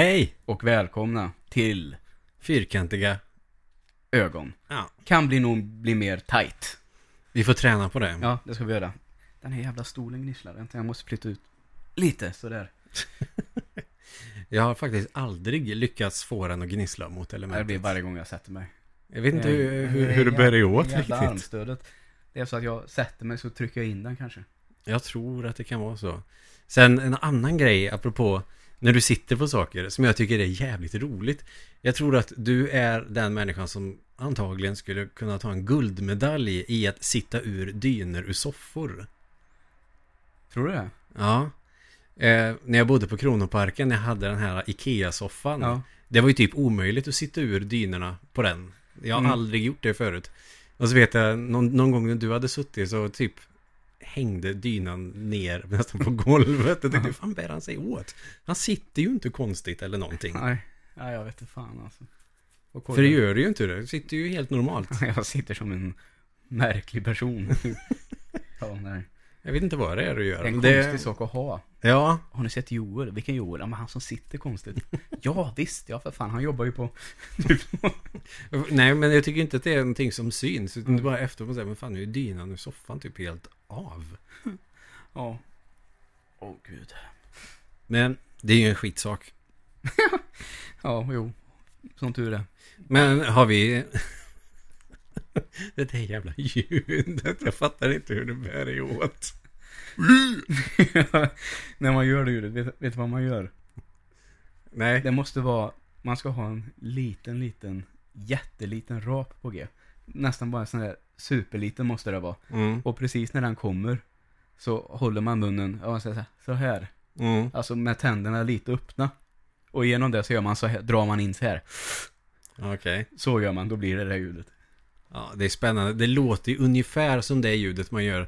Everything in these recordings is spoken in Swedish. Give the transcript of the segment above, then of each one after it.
Hej och välkomna till Fyrkantiga. Ögon. Ja. Kan bli nog bli mer tight. Vi får träna på det. Ja, det ska vi göra. Den här jävla stolen gnisslar. Vänta, jag måste flytta ut lite sådär. Jag har faktiskt aldrig lyckats få den att gnissla mot Det elementet. blir varje gång jag sätter mig. Jag vet inte hur, hur, det hur det bär åt jävla riktigt. armstödet. Det är så att jag sätter mig så trycker jag in den kanske. Jag tror att det kan vara så. Sen en annan grej apropå när du sitter på saker som jag tycker är jävligt roligt. Jag tror att du är den människan som antagligen skulle kunna ta en guldmedalj i att sitta ur dyner ur soffor. Tror du det? Ja. Eh, när jag bodde på Kronoparken, när jag hade den här Ikea-soffan. Ja. Det var ju typ omöjligt att sitta ur dynorna på den. Jag har Mm. aldrig gjort det förut. Och så vet jag, någon, någon gång när du hade suttit så typ hängde dynan ner nästan på golvet. Jag tänkte, hur fan bär han sig åt? Han sitter ju inte konstigt eller någonting. Nej. Ja, jag vet inte fan alltså. För det gör du ju inte det. Du sitter ju helt normalt. Jag sitter som en märklig person. ja, nej. Jag vet inte vad det är du Det gör. är en det- konstig sak att ha. Ja, Har ni sett Joel? Vilken Joel? Ja, men han som sitter konstigt. ja, visst. Ja, för fan. Han jobbar ju på... nej men jag tycker inte att det är någonting som syns. Utan Mm. det bara efter man säger, men fan nu är dynan ur soffan typ helt av. Ja. Åh, gud. Men det är ju en skitsak. Ja, jo. Som tur är. Men har vi... det där jävla ljudet. Jag fattar inte hur det bär dig åt. När man gör det ljudet, vet, vet du vad man gör? Nej. Det måste vara... Man ska ha en liten, liten, jätteliten rap på G. Nästan bara en sån där superliten måste det vara. Mm. Och precis när den kommer så håller man munnen, ja, så här, så här. Mm. Alltså med tänderna lite öppna. Och genom det så gör man så här, drar man in så här. Okej. Så gör man, då blir det det här ljudet. Ja, det är spännande. Det låter ju ungefär som det ljudet man gör.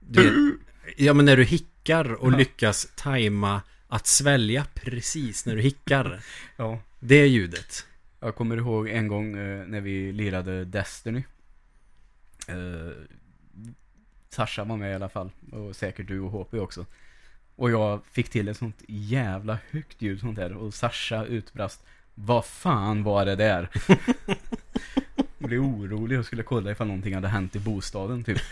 Du ja, men när du hickar och Ja. lyckas tajma att svälja precis när du hickar. Ja. Det ljudet. Jag kommer ihåg en gång eh, när vi lirade Destiny. Eh, Sasha var med i alla fall. Och säkert du och HP också. Och jag fick till ett sånt jävla högt ljud sånt där. Och Sasha utbrast. Vad fan var det där? Jag blev orolig och skulle kolla ifall någonting hade hänt i bostaden typ.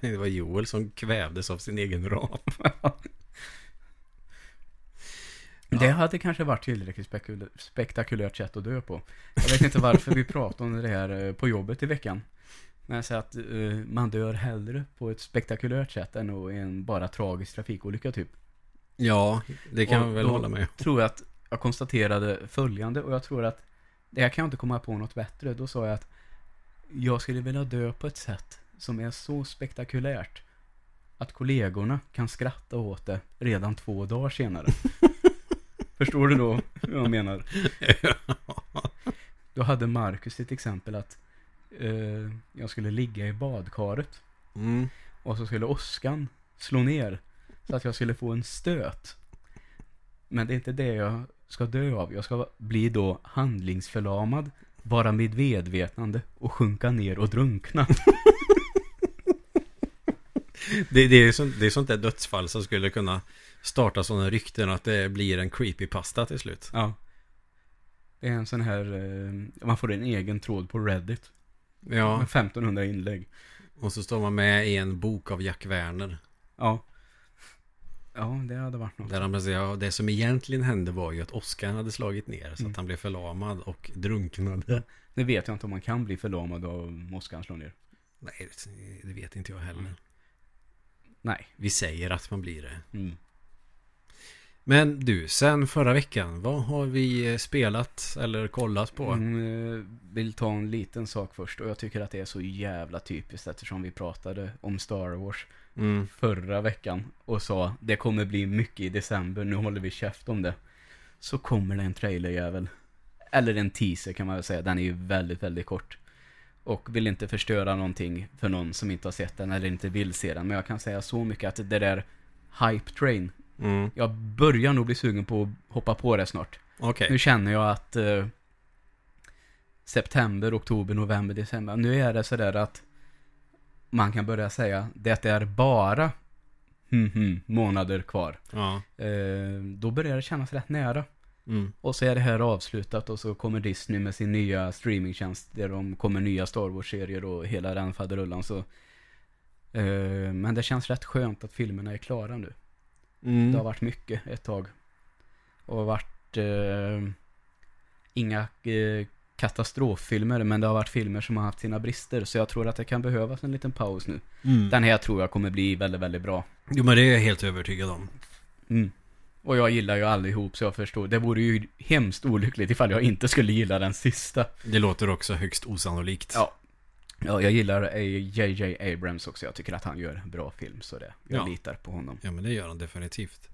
Det var Joel som kvävdes av sin egen rap. Det hade kanske varit tillräckligt spekul- spektakulärt sätt att dö på. Jag vet inte varför vi pratade om det här eh, på jobbet i veckan. Men jag säger att eh, man dör hellre på ett spektakulärt sätt än en bara tragisk trafikolycka typ. Ja, det kan Och man väl hålla med om. tror jag att jag konstaterade följande och jag tror att jag kan inte komma på något bättre. Då sa jag att jag skulle vilja dö på ett sätt som är så spektakulärt att kollegorna kan skratta åt det redan två dagar senare. Förstår du då hur jag menar? Då hade Marcus ett exempel att eh, jag skulle ligga i badkaret Mm. och så skulle åskan slå ner så att jag skulle få en stöt. Men det är inte det jag ska dö av. Jag ska bli då handlingsförlamad, vara med medvetande och sjunka ner och drunkna. Det, det, är sånt, det är sånt där dödsfall som skulle kunna starta sådana rykten att det blir en creepypasta till slut. Ja. Det är en sån här, eh, man får en egen tråd på Reddit. Ja, Med 1500 inlägg. och så står man med i en bok av Jack Werner. Ja. Ja, det hade varit något. Där han ja, det som egentligen hände var ju att Oskar hade slagit ner så Mm. att han blev förlamad och drunknade. Nu vet jag inte om man kan bli förlamad av åskan slår ner. Nej, det- det vet inte jag heller. Mm. Nej. Vi säger att man blir det. Mm. Men du, sen förra veckan, vad har vi eh, spelat eller kollat på? Mm, eh, vill ta en liten sak först och jag tycker att det är så jävla typiskt eftersom vi pratade om Star Wars Mm. förra veckan och sa det kommer bli mycket i december, nu håller vi käft om det. Så kommer det en trailerjävel. Eller en teaser kan man väl säga, den är ju väldigt, väldigt kort. Och vill inte förstöra någonting för någon som inte har sett den eller inte vill se den. Men jag kan säga så mycket att det där Hype Train, Mm. jag börjar nog bli sugen på att hoppa på det snart. Okej. Nu känner jag att eh, september, oktober, november, december. Nu är det sådär att man kan börja säga det är bara hmm, hmm, månader kvar. Ja. Eh, då börjar det kännas rätt nära. Mm. Och så är det här avslutat och så kommer Disney med sin nya streamingtjänst där de kommer nya Star Wars-serier och hela den faderullan så. Eh, men det känns rätt skönt att filmerna är klara nu. Mm. Det har varit mycket ett tag. Och varit eh, inga eh, katastroffilmer men det har varit filmer som har haft sina brister så jag tror att det kan behövas en liten paus nu. Mm. Den här tror jag kommer bli väldigt, väldigt bra. Jo men det är jag helt övertygad om. Mm. Och jag gillar ju allihop så jag förstår. Det vore ju hemskt olyckligt ifall jag inte skulle gilla den sista. Det låter också högst osannolikt. Ja. Ja, jag gillar JJ Abrams också. Jag tycker att han gör en bra film så det. Jag Ja. litar på honom. Ja men det gör han definitivt.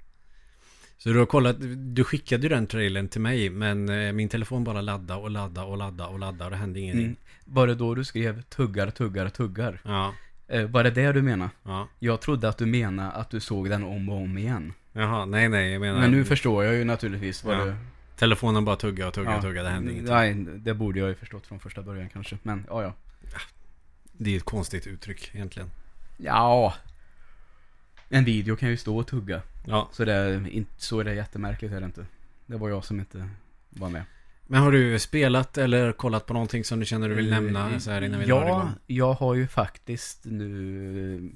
Så du har kollat, du skickade ju den trailern till mig men eh, min telefon bara ladda och ladda och ladda och ladda och det hände ingenting. Mm. Var det då du skrev tuggar, tuggar, tuggar? Ja, Eh, var det det du menade? ja. Jag trodde att du menade att du såg den om och om igen. Jaha, nej nej jag menar Men nu förstår jag ju naturligtvis vad Ja. du... Telefonen bara tugga och tugga och tugga, det hände ingenting. Nej, det borde jag ju förstått från första början kanske. Men ja, ja. Det är ett konstigt uttryck egentligen. Ja. En video kan ju stå och tugga. Ja. Så det är, inte, så är det jättemärkligt är det inte. Det var jag som inte var med. Men har du spelat eller kollat på någonting som du känner du vill nämna så här innan vi drar Ja, igång? jag har ju faktiskt nu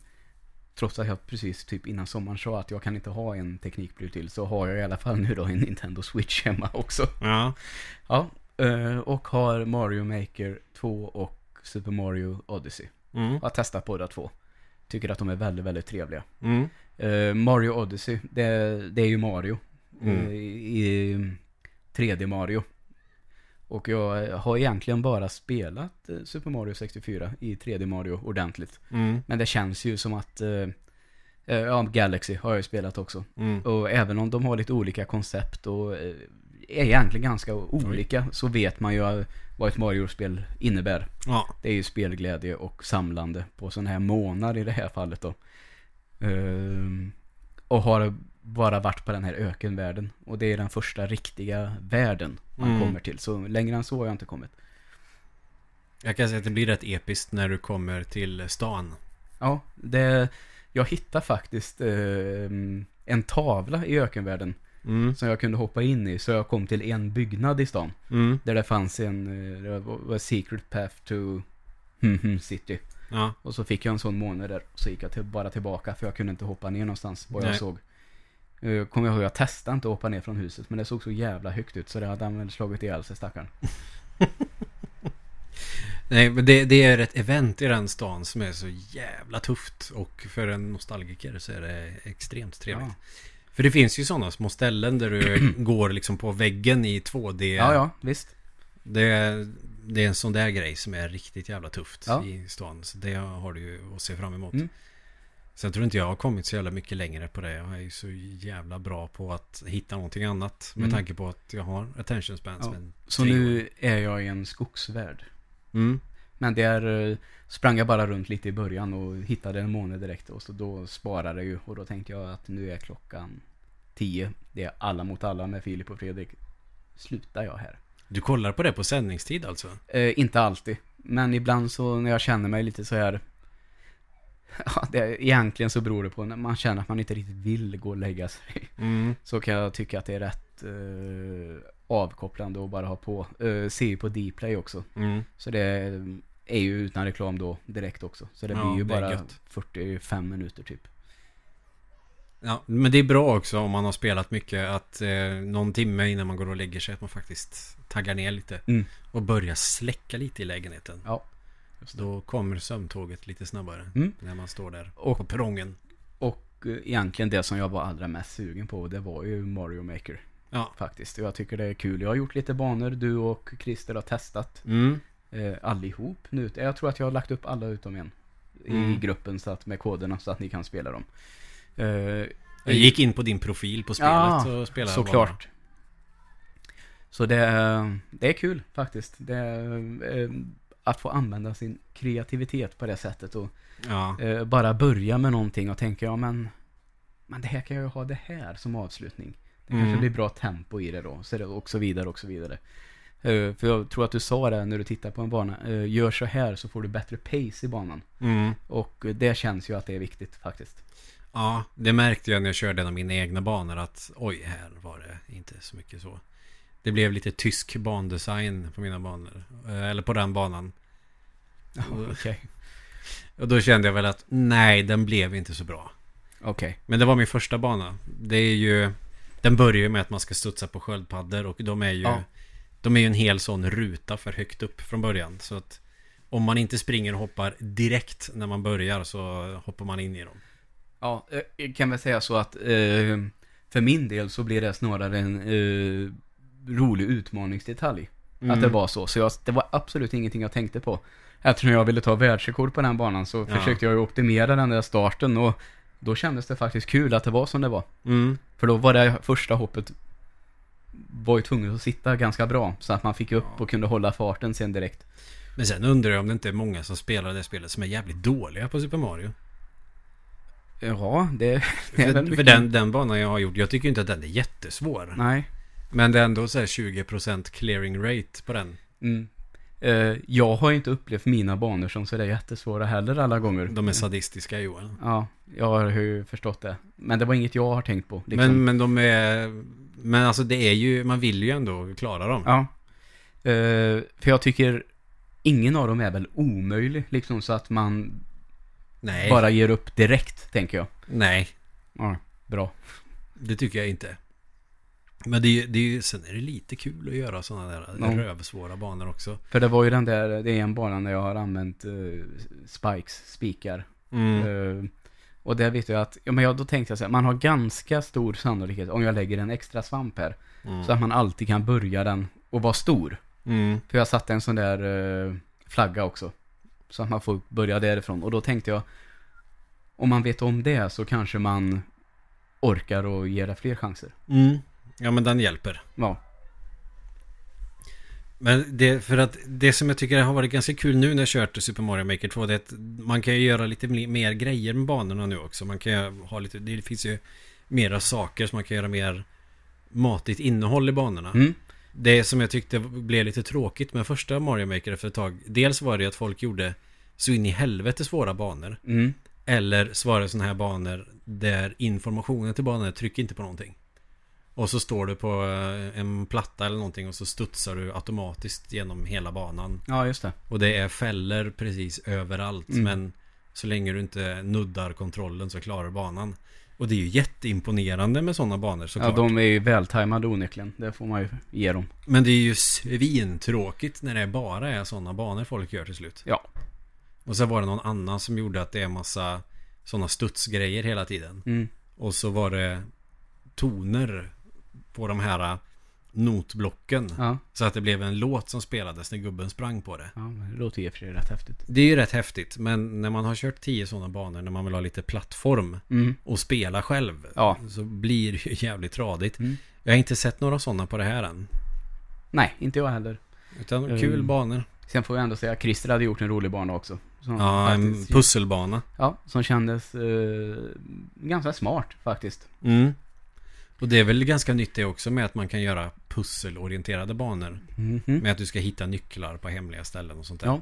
Trots att jag precis typ innan sommaren sa att jag kan inte ha en teknikbrud till så har jag i alla fall nu då en Nintendo Switch hemma också. Ja. Ja, eh, och har Mario Maker 2 och Super Mario Odyssey. Mm. Jag har testat båda två. Tycker att de är väldigt, väldigt trevliga. Mm. Eh, Mario Odyssey, det, det är ju Mario. Mm. eh, I, i 3D Mario. Och jag har egentligen bara spelat eh, Super Mario 64 i 3D Mario ordentligt. Mm. Men det känns ju som att, eh, ja, Galaxy har jag ju spelat också. Mm. Och även om de har lite olika koncept och är egentligen ganska olika så vet man ju eh, vad ett Mario-spel innebär. Ja. Det är ju spelglädje och samlande på sådana här månader i det här fallet då. Ehm, och har bara varit på den här ökenvärlden. Och det är den första riktiga världen man Mm. kommer till. Så längre än så har jag inte kommit. Jag kan säga att det blir rätt episkt när du kommer till stan. Ja, det, jag hittade faktiskt ehm, en tavla i ökenvärlden Mm. som jag kunde hoppa in i. Så jag kom till en byggnad i stan. Mm. Där det fanns en eh, det var, Secret Path to hmm, hmm, City. Ja. Och så fick jag en sån månad där. Så gick jag till, bara tillbaka för jag kunde inte hoppa ner någonstans. Vad jag såg. Uh, Kommer jag ihåg, jag testade inte att hoppa ner från huset. Men det såg så jävla högt ut. Så det hade han väl slagit ihjäl sig stackaren. Nej, men det, det är ett event i den stan som är så jävla tufft. Och för en nostalgiker så är det extremt trevligt. Ja. För det finns ju sådana små ställen där du går liksom på väggen i 2D. ja, ja, visst. Det, är- det är en sån där grej som är riktigt jävla tufft Ja. i stan. Så det har du ju att se fram emot. Mm. Sen tror inte jag har kommit så jävla mycket längre på det. Jag är ju så jävla bra på att hitta någonting annat. Med Mm. tanke på att jag har attention spans. Ja. Så nu är jag i en skogsvärld. Mm. Men där eh, sprang jag bara runt lite i början och hittade en månad direkt. Och så då sparade jag ju. Och då tänkte jag att nu är klockan 10. Det är alla mot alla med Filip och Fredrik. Slutar jag här? Du kollar på det på sändningstid alltså? Eh, inte alltid. Men ibland så när jag känner mig lite så här. Ja, det, egentligen så beror det på när man känner att man inte riktigt vill gå och lägga sig. Mm. Så kan jag tycka att det är rätt eh, avkopplande att bara ha på. Eh, ser ju på Dplay också. Mm. Så det är ju utan reklam då direkt också. Så det Ja, blir ju det bara gött. 45 minuter typ. Ja, men det är bra också om man har spelat mycket att eh, någon timme innan man går och lägger sig att man faktiskt taggar ner lite. Mm. Och börjar släcka lite i lägenheten. Ja. Då kommer sömntåget lite snabbare. Mm. När man står där Och- på perrongen. Och eh, egentligen det som jag var allra mest sugen på det var ju Mario Maker. Ja. Faktiskt. Och jag tycker det är kul. Jag har gjort lite banor. Du och Christer har testat. Mm. Eh, allihop nu. Jag tror att jag har lagt upp alla utom en. I Mm. gruppen så att, med koderna så att ni kan spela dem. Eh, Jag gick in på din profil på spelet Ja, och spelade Såklart. Så det är, det är kul faktiskt. Det är, eh, att få använda sin kreativitet på det sättet och bara. Ja. eh, bara börja med någonting och tänka ja men men det här kan jag ju ha det här som avslutning. Det kanske Mm. blir bra tempo i det då och så vidare och så vidare. Eh, för jag tror att du sa det när du tittar på en bana. eh, gör så här så får du bättre pace i banan. Mm. Och det känns ju att det är viktigt faktiskt. Ja, det märkte jag när jag körde en av mina egna banor att oj, här var det inte så mycket så. Det blev lite tysk bandesign på mina banor. Eh, Eller på den banan. Ja, Okej. Och då kände jag väl att nej, den blev inte så bra. Okej. Men det var min första bana. Det är ju... Den börjar ju med att man ska studsa på sköldpaddor och de är ju... Ja. De är ju en hel sån ruta för högt upp från början. Så att om man inte springer och hoppar direkt när man börjar så hoppar man in i dem. Ja, eh, jag kan väl säga så att eh, för min del så blir det snarare en eh, rolig utmaningsdetalj. Att det var så. Så jag, det var absolut ingenting jag tänkte på. Eftersom jag ville ta världsrekord på den banan så Ja. försökte jag ju optimera den där starten och då kändes det faktiskt kul att det var som det var. Mm. För då var det första hoppet var ju tvungen att sitta ganska bra så att man fick upp och kunde hålla farten sen direkt. Men sen undrar jag om det inte är många som spelar det spelet som är jävligt dåliga på Super Mario. Ja, det, det är väl För, mycket. för den, den banan jag har gjort, jag tycker inte att den är jättesvår. Nej. Men det är ändå så här 20% clearing rate på den. Mm. Eh, jag har inte upplevt mina banor som sådär jättesvåra heller alla gånger. De är sadistiska Joel. Ja, jag har ju förstått det. Men det var inget jag har tänkt på. Liksom. Men, men de är... Men alltså det är ju, man vill ju ändå klara dem. Ja. Eh, för jag tycker ingen av dem är väl omöjlig. Liksom så att man Nej. bara ger upp direkt, tänker jag. Nej, Ja, bra. det tycker jag inte. Men det, det är ju, sen är det lite kul att göra sådana där Ja. rövsvåra banor också. För det var ju den där, det är en bana när jag har använt eh, spikes, spikar. Mm. Eh, och där vet jag att, ja men jag, då tänkte jag så här, man har ganska stor sannolikhet om jag lägger en extra svamp här. Mm. Så att man alltid kan börja den och vara stor. Mm. För jag satte en sån där eh, flagga också. Så att man får börja därifrån. Och då tänkte jag, om man vet om det så kanske man orkar och ger det fler chanser. Mm. Ja men den hjälper. Ja. Men det, för att det som jag tycker har varit ganska kul nu när jag kört Super Mario Maker 2 det är att man kan ju göra lite mer- grejer med banorna nu också. Man kan ju ha lite, det finns ju mera saker som man kan göra mer matigt innehåll i banorna. Mm. Det som jag tyckte blev lite tråkigt med första Mario Maker för ett tag. Dels var det att folk gjorde så in i helvete svåra banor. Mm. Eller så var det sådana här banor där informationen till banan är tryck inte på någonting. Och så står du på eh, en platta eller någonting och så studsar du automatiskt genom hela banan. Ja, just det. Och det är fällor precis överallt. Mm. Men så länge du inte nuddar kontrollen så klarar du banan. Och det är ju jätteimponerande med sådana banor Ja, såklart. de är ju vältajmade onekligen. Det får man ju ge dem. Men det är ju svintråkigt när det bara är sådana banor folk gör till slut. Ja. Och så var det någon annan som gjorde att det är massa sådana studsgrejer hela tiden. Mm. Och så var det toner på de här notblocken. Ja. Så att det blev en låt som spelades när gubben sprang på det. Ja, det låter i och för sig rätt häftigt. Det är ju rätt häftigt. Men när man har kört tio sådana banor när man vill ha lite plattform Mm. och spela själv. Ja. Så blir det ju jävligt tradigt. Mm. Jag har inte sett några sådana på det här än. Nej, inte jag heller. Utan Mm. kul banor. Sen får jag ändå säga att Christer hade gjort en rolig bana också. Ja, en faktiskt- pusselbana. Ja, som kändes eh, ganska smart faktiskt. Mm. Och det är väl ganska nytt det också med att man kan göra pusselorienterade banor. Mhm. Med att du ska hitta nycklar på hemliga ställen och sånt där. Ja.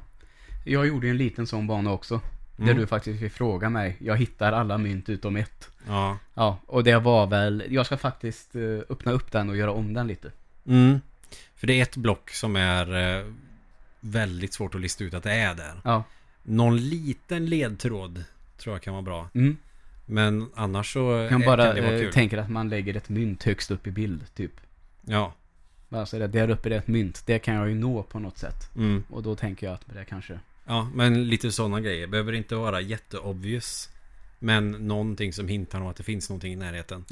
Jag gjorde en liten sån bana också. Där Mm. du faktiskt fick fråga mig. Jag hittar alla mynt utom ett. Ja. Ja, och det var väl... Jag ska faktiskt eh, öppna upp den och göra om den lite. Mm. För det är ett block som är eh, väldigt svårt att lista ut att det är där. Ja. Någon liten ledtråd tror jag kan vara bra. Mm. Men annars så eh, bara kan det vara eh, kul. tänker att man lägger ett mynt högst upp i bild, typ. Ja. Alltså det, där uppe är ett mynt. Det kan jag ju nå på något sätt. Mm. Och då tänker jag att det kanske... Ja, men lite sådana grejer. Behöver inte vara jätteobvious. Men någonting som hintar om att det finns någonting i närheten.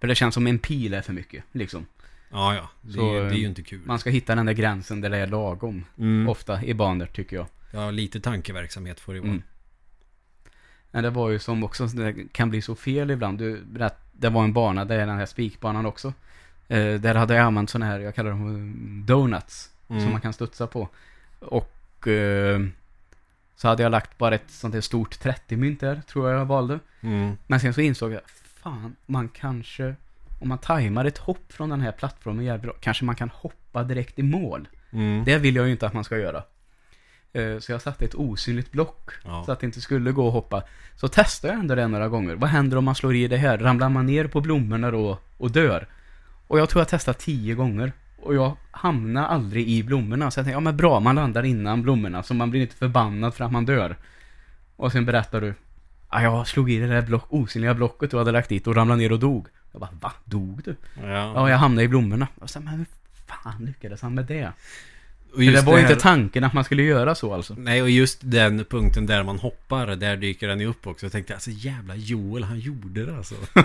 För det känns som en pil är för mycket, liksom. Ja, ja. Det, Så, det är ju eh, inte kul. Man ska hitta den där gränsen där det är lagom. Mm. Ofta i banor, tycker jag. Ja, lite tankeverksamhet får det vara. Mm. Men det var ju som också, det kan bli så fel ibland. Du, det var en bana, det är den här spikbanan också. Eh, där hade jag använt sådana här, jag kallar dem donuts. Mm. Som man kan studsa på. Och eh, så hade jag lagt bara ett sånt här stort 30-mynt där, tror jag jag valde. Mm. Men sen så insåg jag, fan, man kanske, om man tajmar ett hopp från den här plattformen jävligt bra, kanske man kan hoppa direkt i mål. Mm. Det vill jag ju inte att man ska göra. Eh, Så jag satte ett osynligt block Ja. så att det inte skulle gå att hoppa. Så testade jag ändå det några gånger. Vad händer om man slår i det här? Ramlar man ner på blommorna då och dör? Och jag tror jag testade tio gånger. Och jag hamnar aldrig i blommorna. Så jag tänkte, ja men bra, man landar innan blommorna. Så man blir inte förbannad för att man dör. Och sen berättar du. Ja, jag slog i det där block, osynliga blocket du hade lagt dit och ramlade ner och dog. Jag bara, va? Dog du? Ja. Ja, jag hamnade i blommorna. Och så, men hur fan lyckades han med det? Och det var ju här- inte tanken att man skulle göra så alltså. Nej, och just den punkten där man hoppar, där dyker den ju upp också. Jag tänkte, alltså jävla Joel, han gjorde det alltså.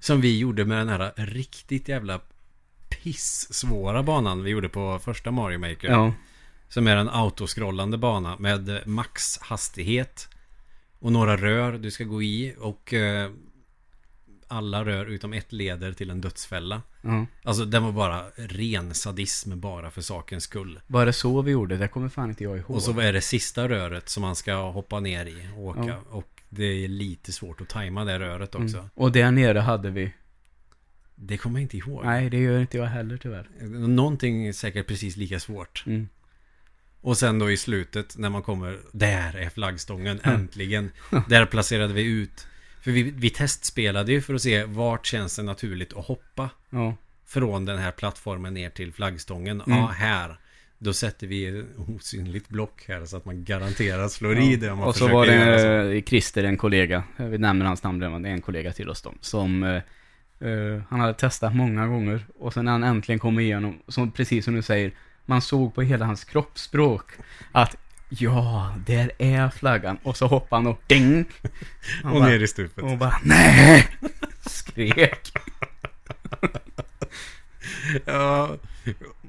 Som vi gjorde med den här riktigt jävla pissvåra banan vi gjorde på första Mario Maker. Ja. Som är en autoskrollande bana med maxhastighet. Och några rör du ska gå i och eh, alla rör utom ett leder till en dödsfälla. ja. Alltså den var bara ren sadism bara för sakens skull. Var det så vi gjorde? Det kommer fan inte jag ihåg. Och så är det sista röret som man ska hoppa ner i och åka. Ja. Och det är lite svårt att tajma det röret också. Mm. Och där nere hade vi... Det kommer jag inte ihåg. Nej, det gör inte jag heller tyvärr. Någonting är säkert precis lika svårt. Mm. Och sen då i slutet när man kommer, där är flaggstången Mm. äntligen. Där placerade vi ut. För vi, vi testspelade ju för att se vart känns det naturligt att hoppa. Ja. Från den här plattformen ner till flaggstången. Mm. Ja, här. Då sätter vi ett osynligt block här så att man garanterat slår i det om man och så var göra så. det eh, Christer, en kollega. Jag nämner hans namn, det är en kollega till oss då. Som... eh, han hade testat många gånger. Och sen när han äntligen kom igenom, som, precis som du säger. Man såg på hela hans kroppsspråk. Att ja, där är flaggan. Och så hoppade han och ding! Han Och bara, ner i stupet. och bara nej! Skrek. Ja,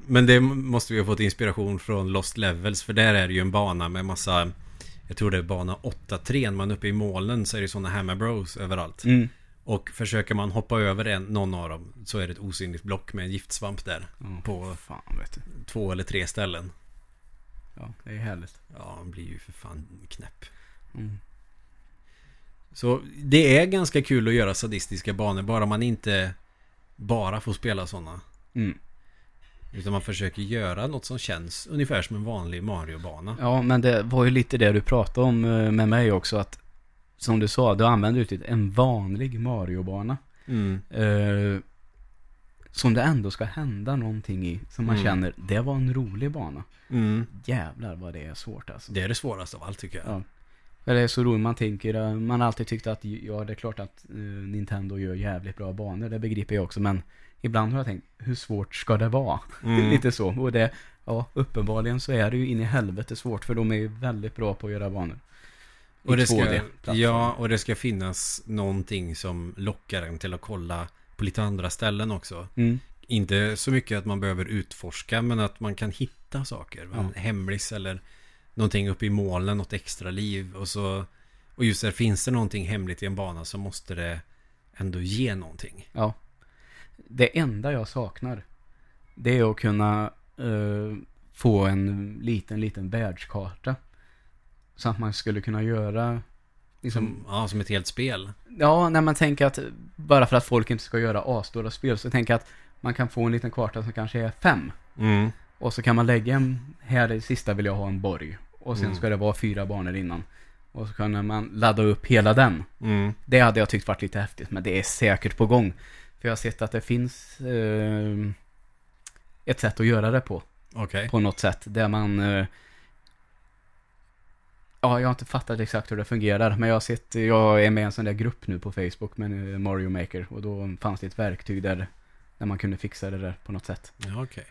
men det måste vi ha fått inspiration från Lost Levels. För där är det ju en bana med massa... Jag tror det är bana 8-3. Man är uppe i molnen så är det sådana Hammer Bros överallt. Mm. Och försöker man hoppa över en, någon av dem så är det ett osynligt block med en giftsvamp där. Ja, På fan två eller tre ställen. Ja, det är härligt. Ja, man blir ju för fan knäpp. Mm. Så det är ganska kul att göra sadistiska banor. Bara man inte bara får spela sådana. Mm. Utan man försöker göra något som känns ungefär som en vanlig Mario-bana. Ja, men det var ju lite det du pratade om eh, med mig också. Att som du sa, du använder uttryck en vanlig Mario-bana. Mm. Eh, som det ändå ska hända någonting i. Som man Mm. känner, det var en rolig bana. Mm. Jävlar vad det är svårt alltså. Det är det svåraste av allt tycker jag. Ja. Det är så roligt, man tänker, eh, man har alltid tyckt att ja, det är klart att eh, Nintendo gör jävligt bra banor, det begriper jag också. Men ibland har jag tänkt, hur svårt ska det vara? Mm. Lite så. Och det, ja, uppenbarligen så är det ju in i helvete svårt, för de är ju väldigt bra på att göra banor. I Och det ska, 2D-plattform. ja, och det ska finnas någonting som lockar en till att kolla på lite andra ställen också. Mm. Inte så mycket att man behöver utforska, men att man kan hitta saker. Ja. En hemlis eller någonting uppe i molnen, något extra liv. Och, så, och just där finns det någonting hemligt i en bana så måste det ändå ge någonting. Ja. Det enda jag saknar, det är att kunna eh, få en liten, liten världskarta. Så att man skulle kunna göra liksom, Som, ja, som ett helt spel. Ja, när man tänker att bara för att folk inte ska göra asstora spel så tänker jag att man kan få en liten karta som kanske är fem. Mm. Och så kan man lägga en, här i sista vill jag ha en borg. Och sen Mm. ska det vara fyra banor innan. Och så kan man ladda upp hela den. Mm. Det hade jag tyckt varit lite häftigt, men det är säkert på gång. För jag har sett att det finns eh, ett sätt att göra det på. Okej. På något sätt. Där man... Eh, ja, jag har inte fattat exakt hur det fungerar. Men jag har sett, jag är med i en sån där grupp nu på Facebook med eh, Mario Maker. Och då fanns det ett verktyg där, där man kunde fixa det där på något sätt. Ja, okej.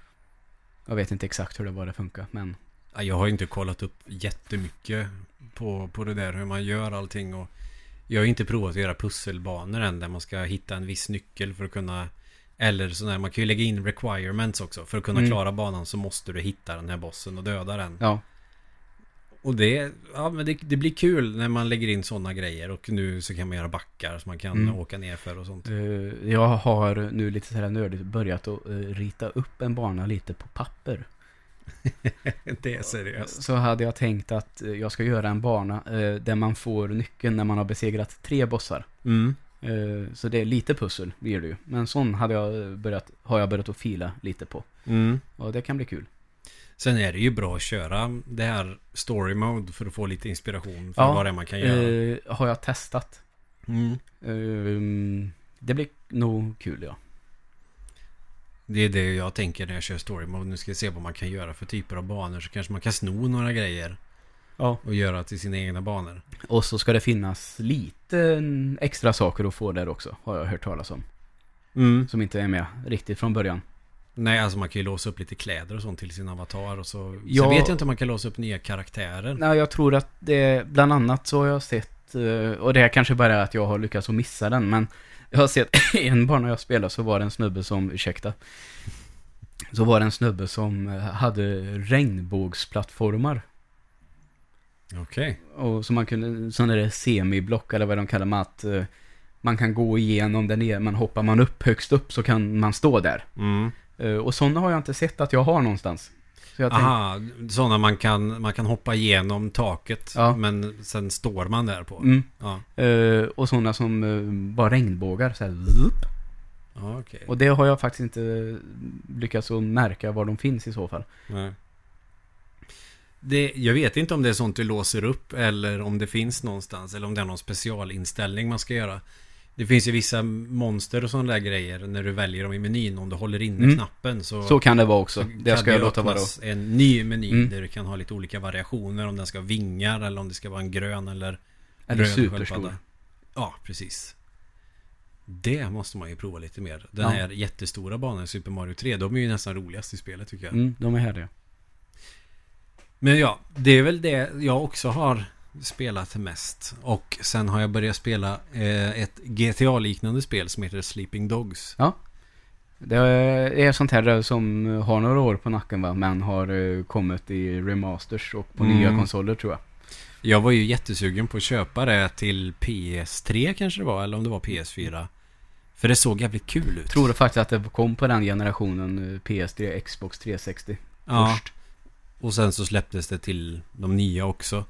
Jag vet inte exakt hur det var det funkar, men... Ja, Jag har inte kollat upp jättemycket på, på det där hur man gör allting och jag har inte provat att göra pusselbanor än där man ska hitta en viss nyckel för att kunna eller sådär, man kan ju lägga in requirements också. För att kunna Mm. klara banan så måste du hitta den här bossen och döda den. Ja, Och det, ja, men det, det blir kul när man lägger in sådana grejer och nu så kan man göra backar som man kan Mm. åka ner för och sånt. eh, jag har nu lite sådär nördigt börjat att eh, rita upp en bana lite på papper. det är seriöst. Så hade jag tänkt att eh, jag ska göra en bana där man får nyckeln när man har besegrat tre bossar. Mm. Så det är lite pussel blir det ju. Men sån hade jag börjat, har jag börjat att fila lite på. Mm. Och det kan bli kul. Sen är det ju bra att köra det här story mode för att få lite inspiration för Ja, vad det är man kan göra. Eh, har jag testat. Mm. Eh, det blir nog kul ja. Det är det jag tänker när jag kör story mode. Nu ska jag se vad man kan göra för typer av banor. Så kanske man kan sno några grejer Ja. och göra till sina egna banor. Och så ska det finnas lite extra saker att få där också. Har jag hört talas om. Mm. Som inte är med riktigt från början. Nej, alltså man kan ju låsa upp lite kläder och sånt till sin avatar och så. Ja. Sen vet jag inte om man kan låsa upp nya karaktärer. Nej, jag tror att det, bland annat så har jag sett, eh, och det här kanske bara är att jag har lyckats att missa den, men jag har sett en bana jag spelade så var det en snubbe som, ursäkta, så var det en snubbe som eh, hade regnbågsplattformar. Okej. Och så man kunde, sådana där semiblock eller vad de kallar man att eh, man kan gå igenom där nere, men hoppar man upp högst upp så kan man stå där. Mm. Eh, Och sådana har jag inte sett att jag har någonstans. Så jag tänkte, Aha, sådana man kan, man kan hoppa igenom taket. Ja. Men sen står man där på. mm, Ja, eh, och sådana som eh, var regnbågar. Så här, ja okej. Och det har jag faktiskt inte lyckats att märka var de finns i så fall. Nej. Det, jag vet inte om det är sånt du låser upp eller om det finns någonstans. Eller om det är någon specialinställning man ska göra. Det finns ju vissa monster och sådana där grejer när du väljer dem i menyn. Om du håller inne Mm. knappen så, Så kan det vara också. så det ska jag låta vara. en ny meny Mm. där du kan ha lite olika variationer. Om den ska ha vingar eller om det ska vara en grön eller Eller röd superstor. sköldpadda. Ja, precis. Det måste man ju prova lite mer. Den Ja. här jättestora banan i Super Mario 3, de är ju nästan roligast i spelet tycker jag. Mm, de är härliga. Men ja, det är väl det jag också har spelat mest. Och sen har jag börjat spela eh, ett GTA-liknande spel som heter Sleeping Dogs. Det är sånt här som har några år på nacken va, men har eh, kommit i remasters och på Mm. nya konsoler tror jag. Jag var ju jättesugen på att köpa det till PS3 kanske det var, eller om det var PS4. För det såg jävligt kul ut. Tror du faktiskt att det kom på den generationen eh, PS3, Xbox 360 ja. först. Och sen så släpptes det till de nya också.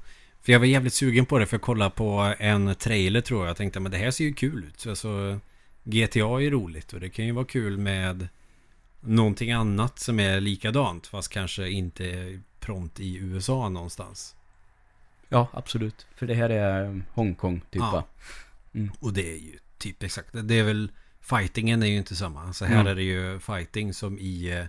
För jag var jävligt sugen på det för att kolla på en trailer tror jag. Jag tänkte men det här ser ju kul ut. Så alltså, GTA är roligt och det kan ju vara kul med någonting annat som är likadant. Fast kanske inte prompt i USA någonstans. Ja, absolut. För det här är eh, Hongkong typ Ja. va? Och det är ju typ exakt. Det är väl Fightingen är ju inte samma. Så här Mm. är det ju fighting som i eh,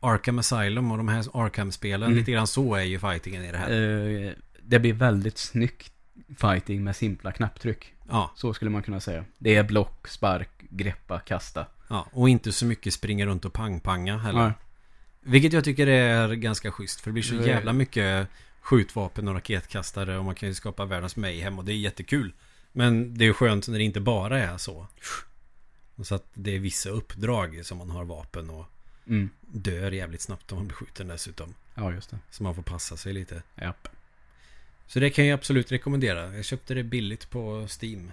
Arkham Asylum och de här Arkham-spelen. Mm. Lite grann så är ju fightingen i det här. Eh, det blir väldigt snyggt fighting med simpla knapptryck. Ja. Så skulle man kunna säga. Det är block, spark, greppa, kasta. Ja, och inte så mycket springa runt och pang-panga heller. Nej. Vilket jag tycker är ganska schysst. För det blir så jävla mycket skjutvapen och raketkastare och man kan ju skapa världens mayhem och det är jättekul. Men det är skönt när det inte bara är så. Och så att det är vissa uppdrag som man har vapen och Mm. dör jävligt snabbt om man blir skjuten dessutom. Ja, just det. Så man får passa sig lite. Japp. Så det kan jag absolut rekommendera. Jag köpte det billigt på Steam.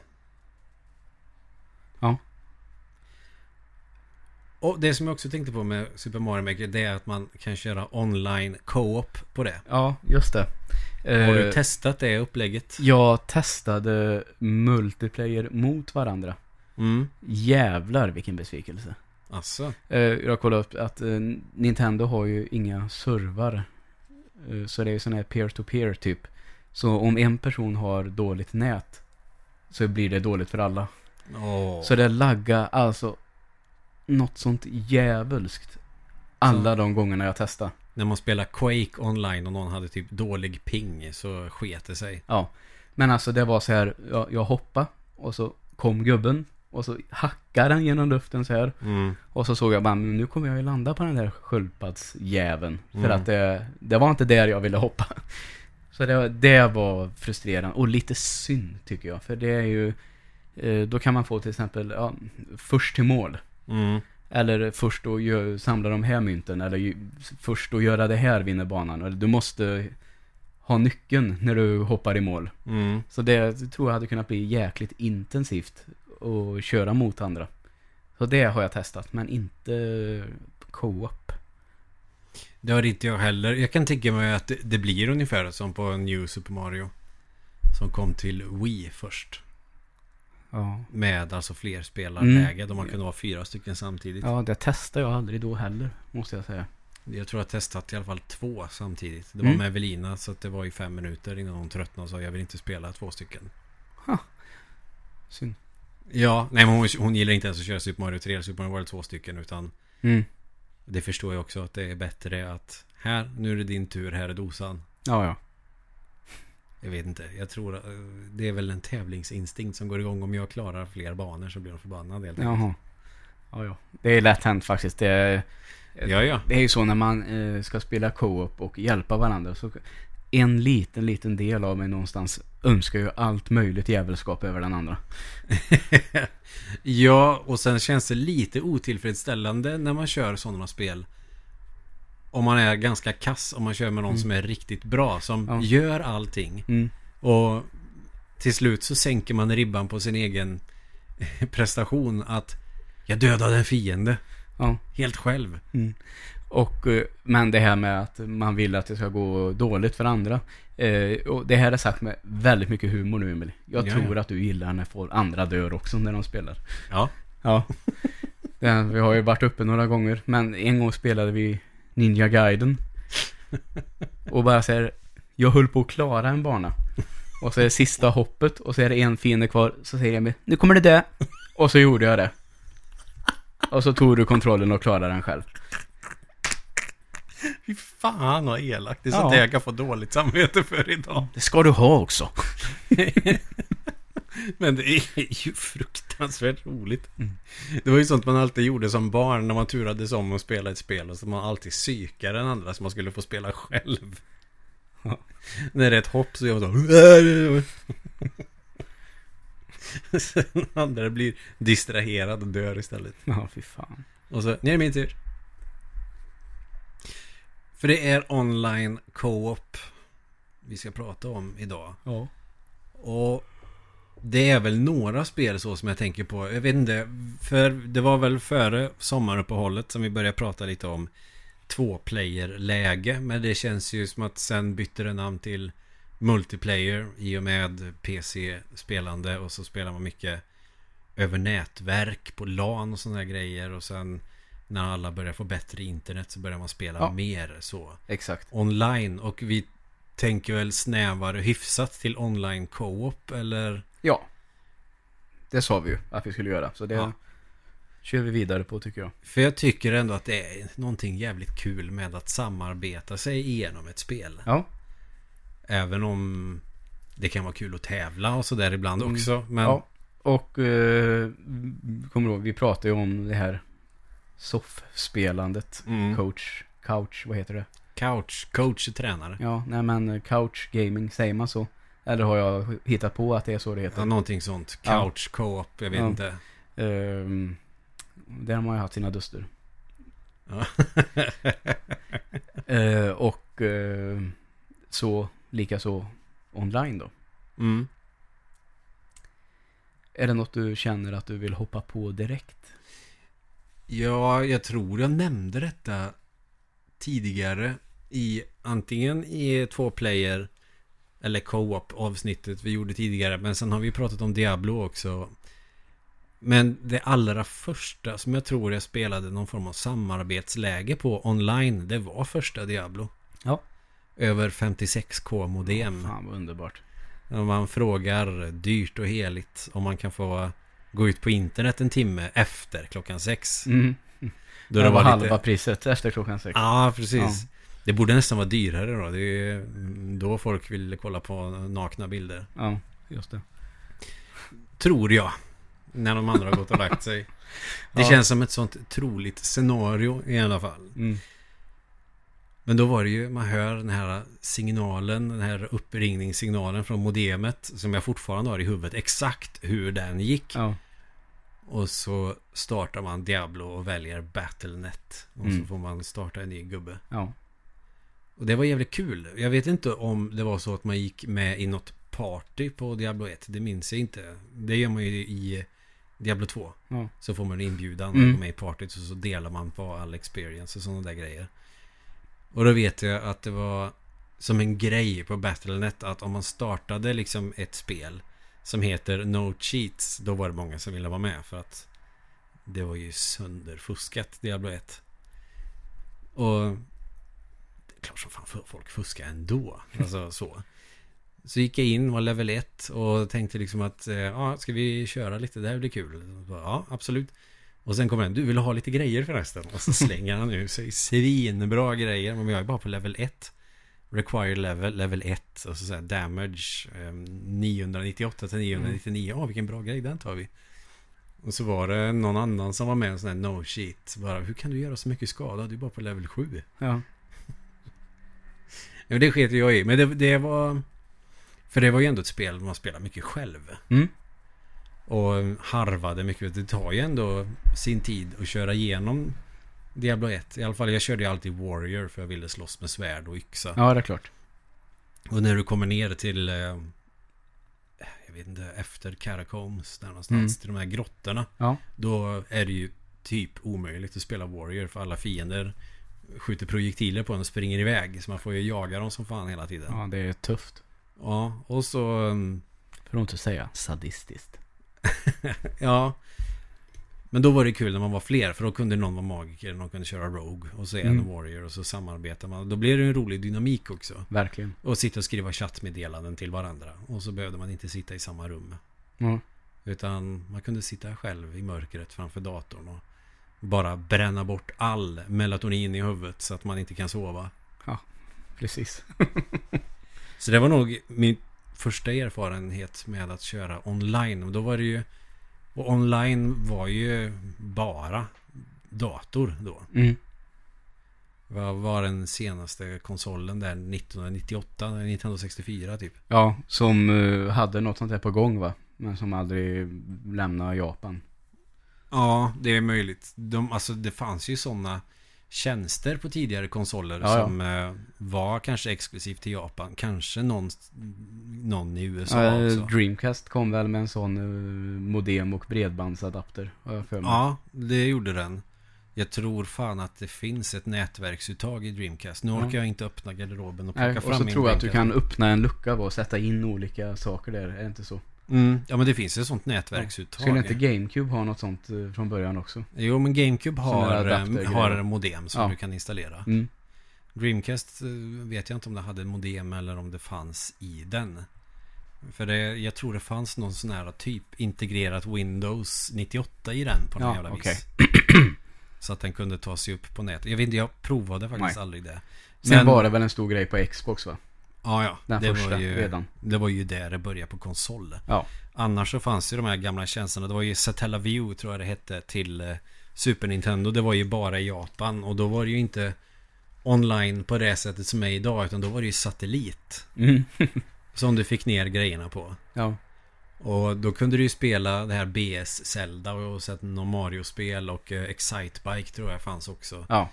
Ja. Och det som jag också tänkte på med Super Mario Maker det är att man kan köra online co-op på det. Ja, just det. Har du Eh, testat det upplägget? jag testade multiplayer mot varandra. Mm. Jävlar vilken besvikelse. Alltså. Eh, jag kollade upp att eh, Nintendo har ju inga servar. Så det är ju sån här peer-to-peer typ. Så om en person har dåligt nät så blir det dåligt för alla. Åh. Så det laggar alltså något sånt djävulskt. Alla de gångerna jag testade. När man spelar Quake online och någon hade typ dålig ping så sket det sig. Ja. Men alltså det var så här, jag, jag hoppade och så kom gubben och så hackade den genom luften så här. Mm. Och så såg jag bara, nu kommer jag ju landa på den där sköldpaddsjäveln. För Mm. att det, det var inte där jag ville hoppa. Så det, det var frustrerande. Och lite synd tycker jag. För det är ju, eh, då kan man få till exempel, ja, först till mål. Mm. Eller först att samla de här mynten. Eller först att göra det här vinner banan. Eller du måste ha nyckeln när du hoppar i mål. Mm. Så det tror jag hade kunnat bli jäkligt intensivt att köra mot andra. Så det har jag testat, men inte co-op. Det har inte jag heller. Jag kan tänka mig att det, det blir ungefär som på New Super Mario. Som kom till Wii först. Ja. Med alltså fler spelarläge. Mm. Man kunde vara fyra stycken samtidigt. ja, det testade jag aldrig då heller, måste jag säga. Jag tror jag testat i alla fall två samtidigt. Det var Mm. med Evelina så det var i fem minuter innan hon tröttnade och sa jag vill inte spela två stycken. Synd. Ja, nej men hon, hon gillar inte ens att köra Super Mario 3 eller Super Mario World två stycken utan Mm. Det förstår jag också att det är bättre att här, nu är det din tur, här är dosan. Ja, ja. Jag vet inte, jag tror eh, det är väl en tävlingsinstinkt som går igång. Om jag klarar fler banor så blir de förbannade helt enkelt. Jaha. Ja, ja. Det är lätt hänt faktiskt. Det är, Ja, ja. det är ju så när man eh, ska spela co-op och hjälpa varandra. Så en liten, liten del av mig någonstans önskar ju allt möjligt jävelskap över den andra. ja, och sen känns det lite otillfredsställande när man kör sådana spel. Om man är ganska kass, om man kör med någon Mm. som är riktigt bra, som Ja. gör allting. Mm. Och till slut så sänker man ribban på sin egen prestation att jag dödade en fiende. Ja. Helt själv. Och, eh, men det här med att man vill att det ska gå dåligt för andra. Eh, och det här är sagt med väldigt mycket humor nu Emil. Jag Ja, tror ja. att du gillar när folk andra dör också när de spelar. Ja. Ja. Det, vi har ju varit uppe några gånger. Men en gång spelade vi Ninja Gaiden. Och bara säger Jag höll på att klara en bana. Och så är det sista hoppet och så är det en fiende kvar. Så säger Emil Nu kommer det dö. Och så gjorde jag det. Och så tog du kontrollen och klarade den själv. Fy fan vad elakt. Det är Ja. sånt jag kan få dåligt samvete för idag. Det ska du ha också. Men det är ju fruktansvärt roligt. Det var ju sånt man alltid gjorde som barn när man turades om att spela ett spel. Och så man alltid psykade den andra så man skulle få spela själv. När det är ett hopp så gör man så. Sen andra blir distraherad och dör istället. Ja, fy fan. Och så, nu är det min tur. För det är online co-op vi ska prata om idag. Ja. Och det är väl några spel så som jag tänker på. Jag vet inte, för det var väl före sommaruppehållet som vi började prata lite om tvåplayer-läge. Men det känns ju som att sen bytte det namn till multiplayer i och med PC-spelande och så spelar man mycket över nätverk på LAN och sådana grejer och sen när alla börjar få bättre internet så börjar man spela Ja. mer så Exakt. online och vi tänker väl snävare hyfsat till online co-op eller Ja. Det sa vi ju att vi skulle göra. Så det Ja. kör vi vidare på tycker jag. för jag tycker ändå att det är någonting jävligt kul med att samarbeta sig igenom ett spel. Ja. Även om det kan vara kul att tävla och sådär ibland Mm. också. Men Ja. Och eh, kommer ihåg, vi pratade ju om det här soffspelandet. Mm. Coach, couch, vad heter det? couch, coach och tränare. Ja, nej men eh, couch gaming, säger man så? Eller har jag hittat på att det är så det Ja, heter? någonting sånt. Ja. Couch co-op, jag vet Ja. inte. Ehm, där har man ju haft sina duster. Ja. Eh, och eh, så, lika så online då. mm. Är det något du känner att du vill hoppa på direkt? Ja, jag tror jag nämnde detta tidigare i antingen i två player eller co-op avsnittet vi gjorde tidigare. Men sen har vi pratat om Diablo också. Men det allra första som jag tror jag spelade någon form av samarbetsläge på online, det var första Diablo. Ja. Över 56k modem. Fan vad underbart. Man frågar dyrt och heligt om man kan få gå ut på internet en timme efter klockan sex. Mm. Då det, det var var halva lite... priset efter klockan sex. Ja, precis. Ja. Det borde nästan vara dyrare då. Det är då folk vill kolla på nakna bilder. Ja, just det. Tror jag. När de andra har gått och lagt sig. Det Ja. känns som ett sånt troligt scenario i alla fall. Mm. Men då var det ju, man hör den här signalen, den här uppringningssignalen från modemet som jag fortfarande har i huvudet. Exakt hur den gick. Ja. Och så startar man Diablo och väljer Battlenet. Och Mm. så får man starta en ny gubbe. Ja. Och det var jävligt kul. Jag vet inte om det var så att man gick med i något party på Diablo 1. Det minns jag inte. Det gör man ju i Diablo 2. Ja. Så får man en inbjudan Mm. med i partyt och så delar man på all experience och sådana där grejer. Och då vet jag att det var som en grej på Battlenet att om man startade liksom ett spel som heter No Cheats, då var det många som ville vara med för att det var ju sönderfuskat Diablo 1. Och det är klart som fan folk fuskar ändå. Alltså så. Så gick jag in, var level 1 och tänkte liksom att eh, ja, ska vi köra lite? Det här blir kul. Ja, absolut. Och sen kommer han, du vill ha lite grejer förresten? Och så slänger han ur sig svinbra grejer. Men jag är bara på level 1. Required level, level 1. Och så säger damage eh, 998 till 999. Ja, vilken bra grej, den tar vi. Och så var det någon annan som var med en sån här no shit. Bara, hur kan du göra så mycket skada? Du är bara på level 7. Ja. Ja, det sket jag i. Men det, det var... För det var ju ändå ett spel man spelar mycket själv. Mm. Och harvade mycket. Det tar ju ändå sin tid att köra igenom Diablo 1. I alla fall jag körde ju alltid Warrior för jag ville slåss med svärd och yxa. ja, det är klart. Och när du kommer ner till... Eh, jag vet inte, efter Catacombs där någonstans. Mm. Till de här grottorna. Ja. Då är det ju typ omöjligt att spela Warrior för alla fiender skjuter projektiler på en och springer iväg. Så man får ju jaga dem som fan hela tiden. Ja, det är tufft. Ja, och så... um, För att inte säga sadistiskt. Ja. Men då var det kul när man var fler. För då kunde någon vara magiker, någon kunde köra Rogue. Och så en Mm. Warrior och så samarbetar man. Då blev det en rolig dynamik också. Verkligen. Och sitta och skriva chattmeddelanden till varandra. Och så behövde man inte sitta i samma rum. Ja. Utan man kunde sitta själv i mörkret framför datorn. Och bara bränna bort all melatonin i huvudet så att man inte kan sova. Precis. Så det var nog min första erfarenhet med att köra online. Och då var det ju... Och online var ju bara dator då. Mm. Vad var den senaste konsolen där? 1998? Nintendo 64 typ. Ja, som eh, hade något sånt här på gång va? Men som aldrig lämnade Japan. Ja, det är möjligt. De, alltså det fanns ju sådana tjänster på tidigare konsoler Ja, ja. som eh, var kanske exklusivt till Japan. Kanske någon, någon i USA Eh, också. Dreamcast kom väl med en sån eh, modem och bredbandsadapter. Har jag för mig. Ja, det gjorde den. Jag tror fan att det finns ett nätverksuttag i Dreamcast. Nu Ja. orkar jag inte öppna garderoben och plocka Nej, och fram så min tror jag att du kan öppna en lucka och sätta in olika saker där. Är det inte så? Mm, ja men det finns ett sånt nätverksuttag. Skulle inte GameCube ha något sånt eh, från början också? Jo men GameCube har, eh, har en modem som Ja. du kan installera. Mm. Dreamcast eh, vet jag inte om det hade en modem eller om det fanns i den. För det, jag tror det fanns någon sån här typ integrerat Windows 98 i den på någon Ja, jävla okej. vis. Så att den kunde ta sig upp på nätet. Jag vet inte, jag provade faktiskt Nej. aldrig det. Sen var det väl en stor grej på Xbox va? Ja, ja. Den det första var ju, redan. Det var ju där det började på konsol. Ja. Annars så fanns ju de här gamla tjänsterna. Det var ju Satellaview tror jag det hette till eh, Super Nintendo. Det var ju bara i Japan. Och då var det ju inte online på det sättet som är idag. Utan då var det ju satellit. Mm. Som du fick ner grejerna på. ja. Och då kunde du ju spela det här BS Zelda och sett någon Mario-spel och eh, Excitebike tror jag fanns också. Ja.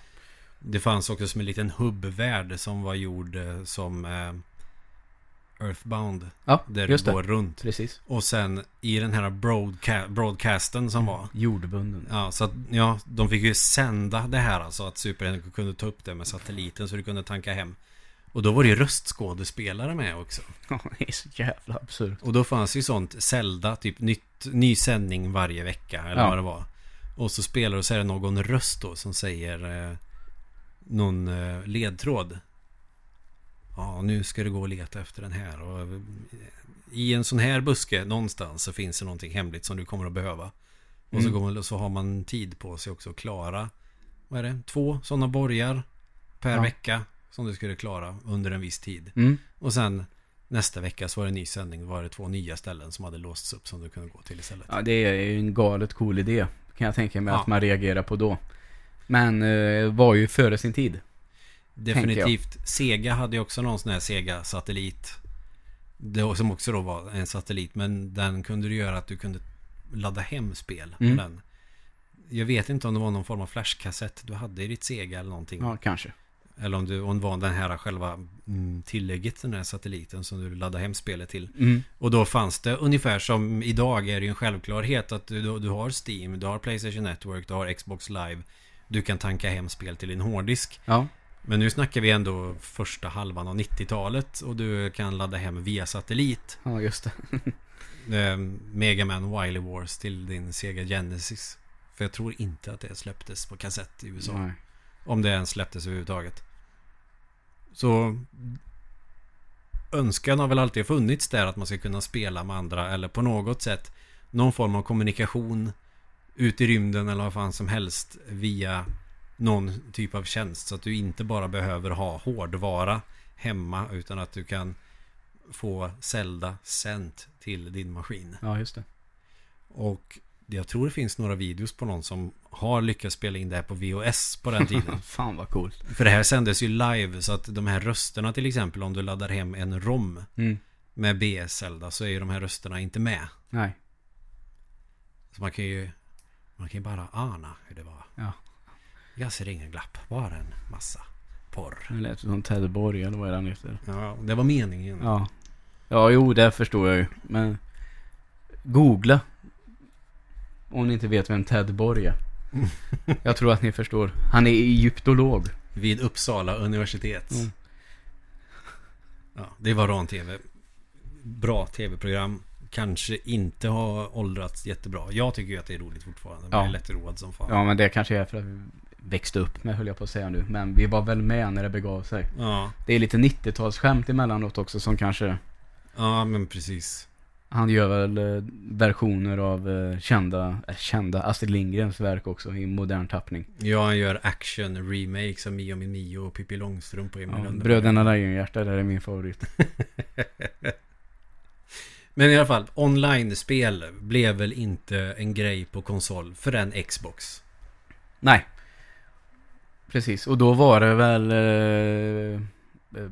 Det fanns också som en liten hubbvärld som var gjord eh, som eh, Earthbound. Ja, Där just det. går runt. Precis. Och sen i den här broadca- broadcasten som var. Jordbunden. Ja, så att ja, de fick ju sända det här alltså. Att Super kunde ta upp det med satelliten så du kunde tanka hem. Och då var det ju röstskådespelare med också. Ja, det är så jävla absurt. Och då fanns ju sånt Zelda, typ nytt, ny sändning varje vecka eller Ja. vad det var. Och så spelar och så är det någon röst då som säger eh, någon eh, ledtråd. Ja, nu ska du gå och leta efter den här. Och, eh, I en sån här buske någonstans så finns det någonting hemligt som du kommer att behöva. Och så, Mm. går man, så har man tid på sig också att klara, vad är det, två sådana borgar per Ja. vecka som du skulle klara under en viss tid. Mm. Och sen nästa vecka så var det en ny sändning. Då var det två nya ställen som hade låsts upp som du kunde gå till istället. Ja, det är ju en galet cool idé. Kan jag tänka mig Ja. att man reagerar på då. Men eh, var ju före sin tid. Definitivt. Sega hade ju också någon sån här Sega satellit. Det, var- som också då var en satellit. Men den kunde du göra att du kunde ladda hem spel Mm. den. Jag vet inte om det var någon form av flashkassett du hade i ditt Sega eller någonting. Ja, kanske. Eller om, du, om det var den här själva mm, tillägget, den här satelliten som du laddade hem spelet till. Mm. Och då fanns det ungefär som idag är det ju en självklarhet att du, du har Steam, du har Playstation Network, du har Xbox Live. Du kan tanka hem spel till din hårddisk. Ja. Men nu snackar vi ändå första halvan av 90-talet och du kan ladda hem via satellit. ja, just det. Eh, Mega Man Wily Wars till din Sega Genesis. För jag tror inte att det släpptes på kassett i USA. Nej. Om det ens släpptes överhuvudtaget. Så önskan har väl alltid funnits där att man ska kunna spela med andra eller på något sätt någon form av kommunikation ut i rymden eller vad fan som helst via någon typ av tjänst så att du inte bara behöver ha hårdvara hemma utan att du kan få Zelda sänt till din maskin. Ja, just det. Och jag tror det finns några videos på någon som har lyckats spela in det här på VHS på den tiden. Fan vad coolt. För det här sändes ju live så att de här rösterna till exempel om du laddar hem en ROM Mm. med BS Zelda så är ju de här rösterna inte med. Nej. Så man kan ju man kan ju bara ana hur det var. Ja. Jag ser ingen glapp, bara en massa porr. Det lät som Ted Borg eller vad är han heter? Ja, det var meningen. Ja. Ja, jo, det förstår jag ju. Men googla. Om ni inte vet vem Ted Borg är. Jag tror att ni förstår. Han är egyptolog. Vid Uppsala universitet. Mm. Ja, det var RAN-TV. Bra tv-program. Kanske inte har åldrats jättebra. Jag tycker ju att det är roligt fortfarande. Men Ja. är lättroad som fan. Ja, men det kanske är för att vi växte upp med, höll jag på att säga nu. Men vi var väl med när det begav sig. Ja, Det är lite 90-talsskämt emellanåt också som kanske... ja men precis. Han gör väl eh, versioner av eh, kända, eh, kända Astrid Lindgrens verk också i modern tappning. Ja, han gör action remakes av Mio min Mio och Pippi Långstrump och Emil Ja. Bröderna Lejonhjärta, det är min favorit. Men i alla fall, online-spel blev väl inte en grej på konsol förrän Xbox. Nej. Precis, och då var det väl eh, eh,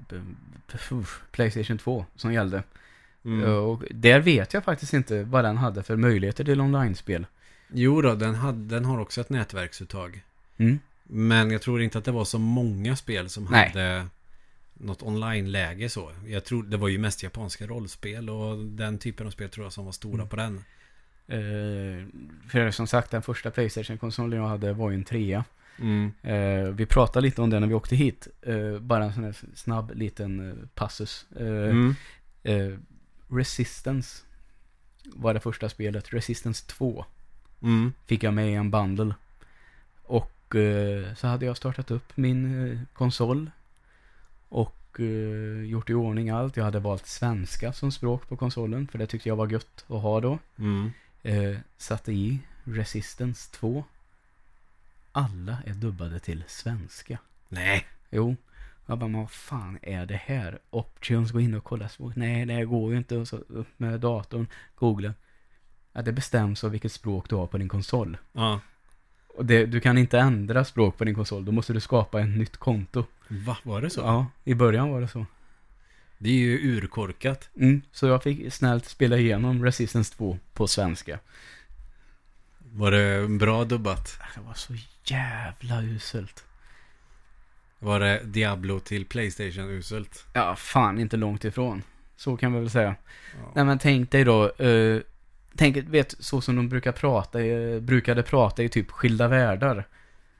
eh, Playstation 2 som gällde. Mm. Eh, Och där vet jag faktiskt inte vad den hade för möjligheter till online-spel. Jo då, den, hade, den har också ett nätverksuttag. Mm. Men jag tror inte att det var så många spel som Nej. hade något online-läge så. Jag tror det var ju mest japanska rollspel och den typen av spel tror jag som var stora Mm. på den. Eh, för som sagt, den första Playstation-konsolen jag hade var ju en trea. Mm. Eh, vi pratade lite om det när vi åkte hit. Eh, bara en sån här snabb liten eh, passus. Eh, Mm. eh, Resistance var det första spelet. Resistance 2 Mm. fick jag med i en bundle. Och så hade jag startat upp min konsol. Och eh, gjort i ordning allt. Jag hade valt svenska som språk på konsolen. För det tyckte jag var gött att ha då. Mm. Eh, satte i Resistance 2. Alla är dubbade till svenska. Nej. Jo. Jag bara, men vad fan är det här? Options, gå in och kolla språk. Nej, det går ju inte. Och så upp med datorn, googla. Ja, det bestäms av vilket språk du har på din konsol. Ja. Och det, du kan inte ändra språk på din konsol. Då måste du skapa ett nytt konto. Va, var det så? Ja, i början var det så. Det är ju urkorkat. Mm, så jag fick snällt spela igenom Resistance 2 på svenska. Var det bra dubbat? Det var så jävla uselt. Var det Diablo till Playstation uselt? Ja, fan inte långt ifrån. Så kan vi väl säga. Ja. Nej men tänk dig då, eh, tänk, vet så som de brukar prata, brukade prata i typ skilda världar.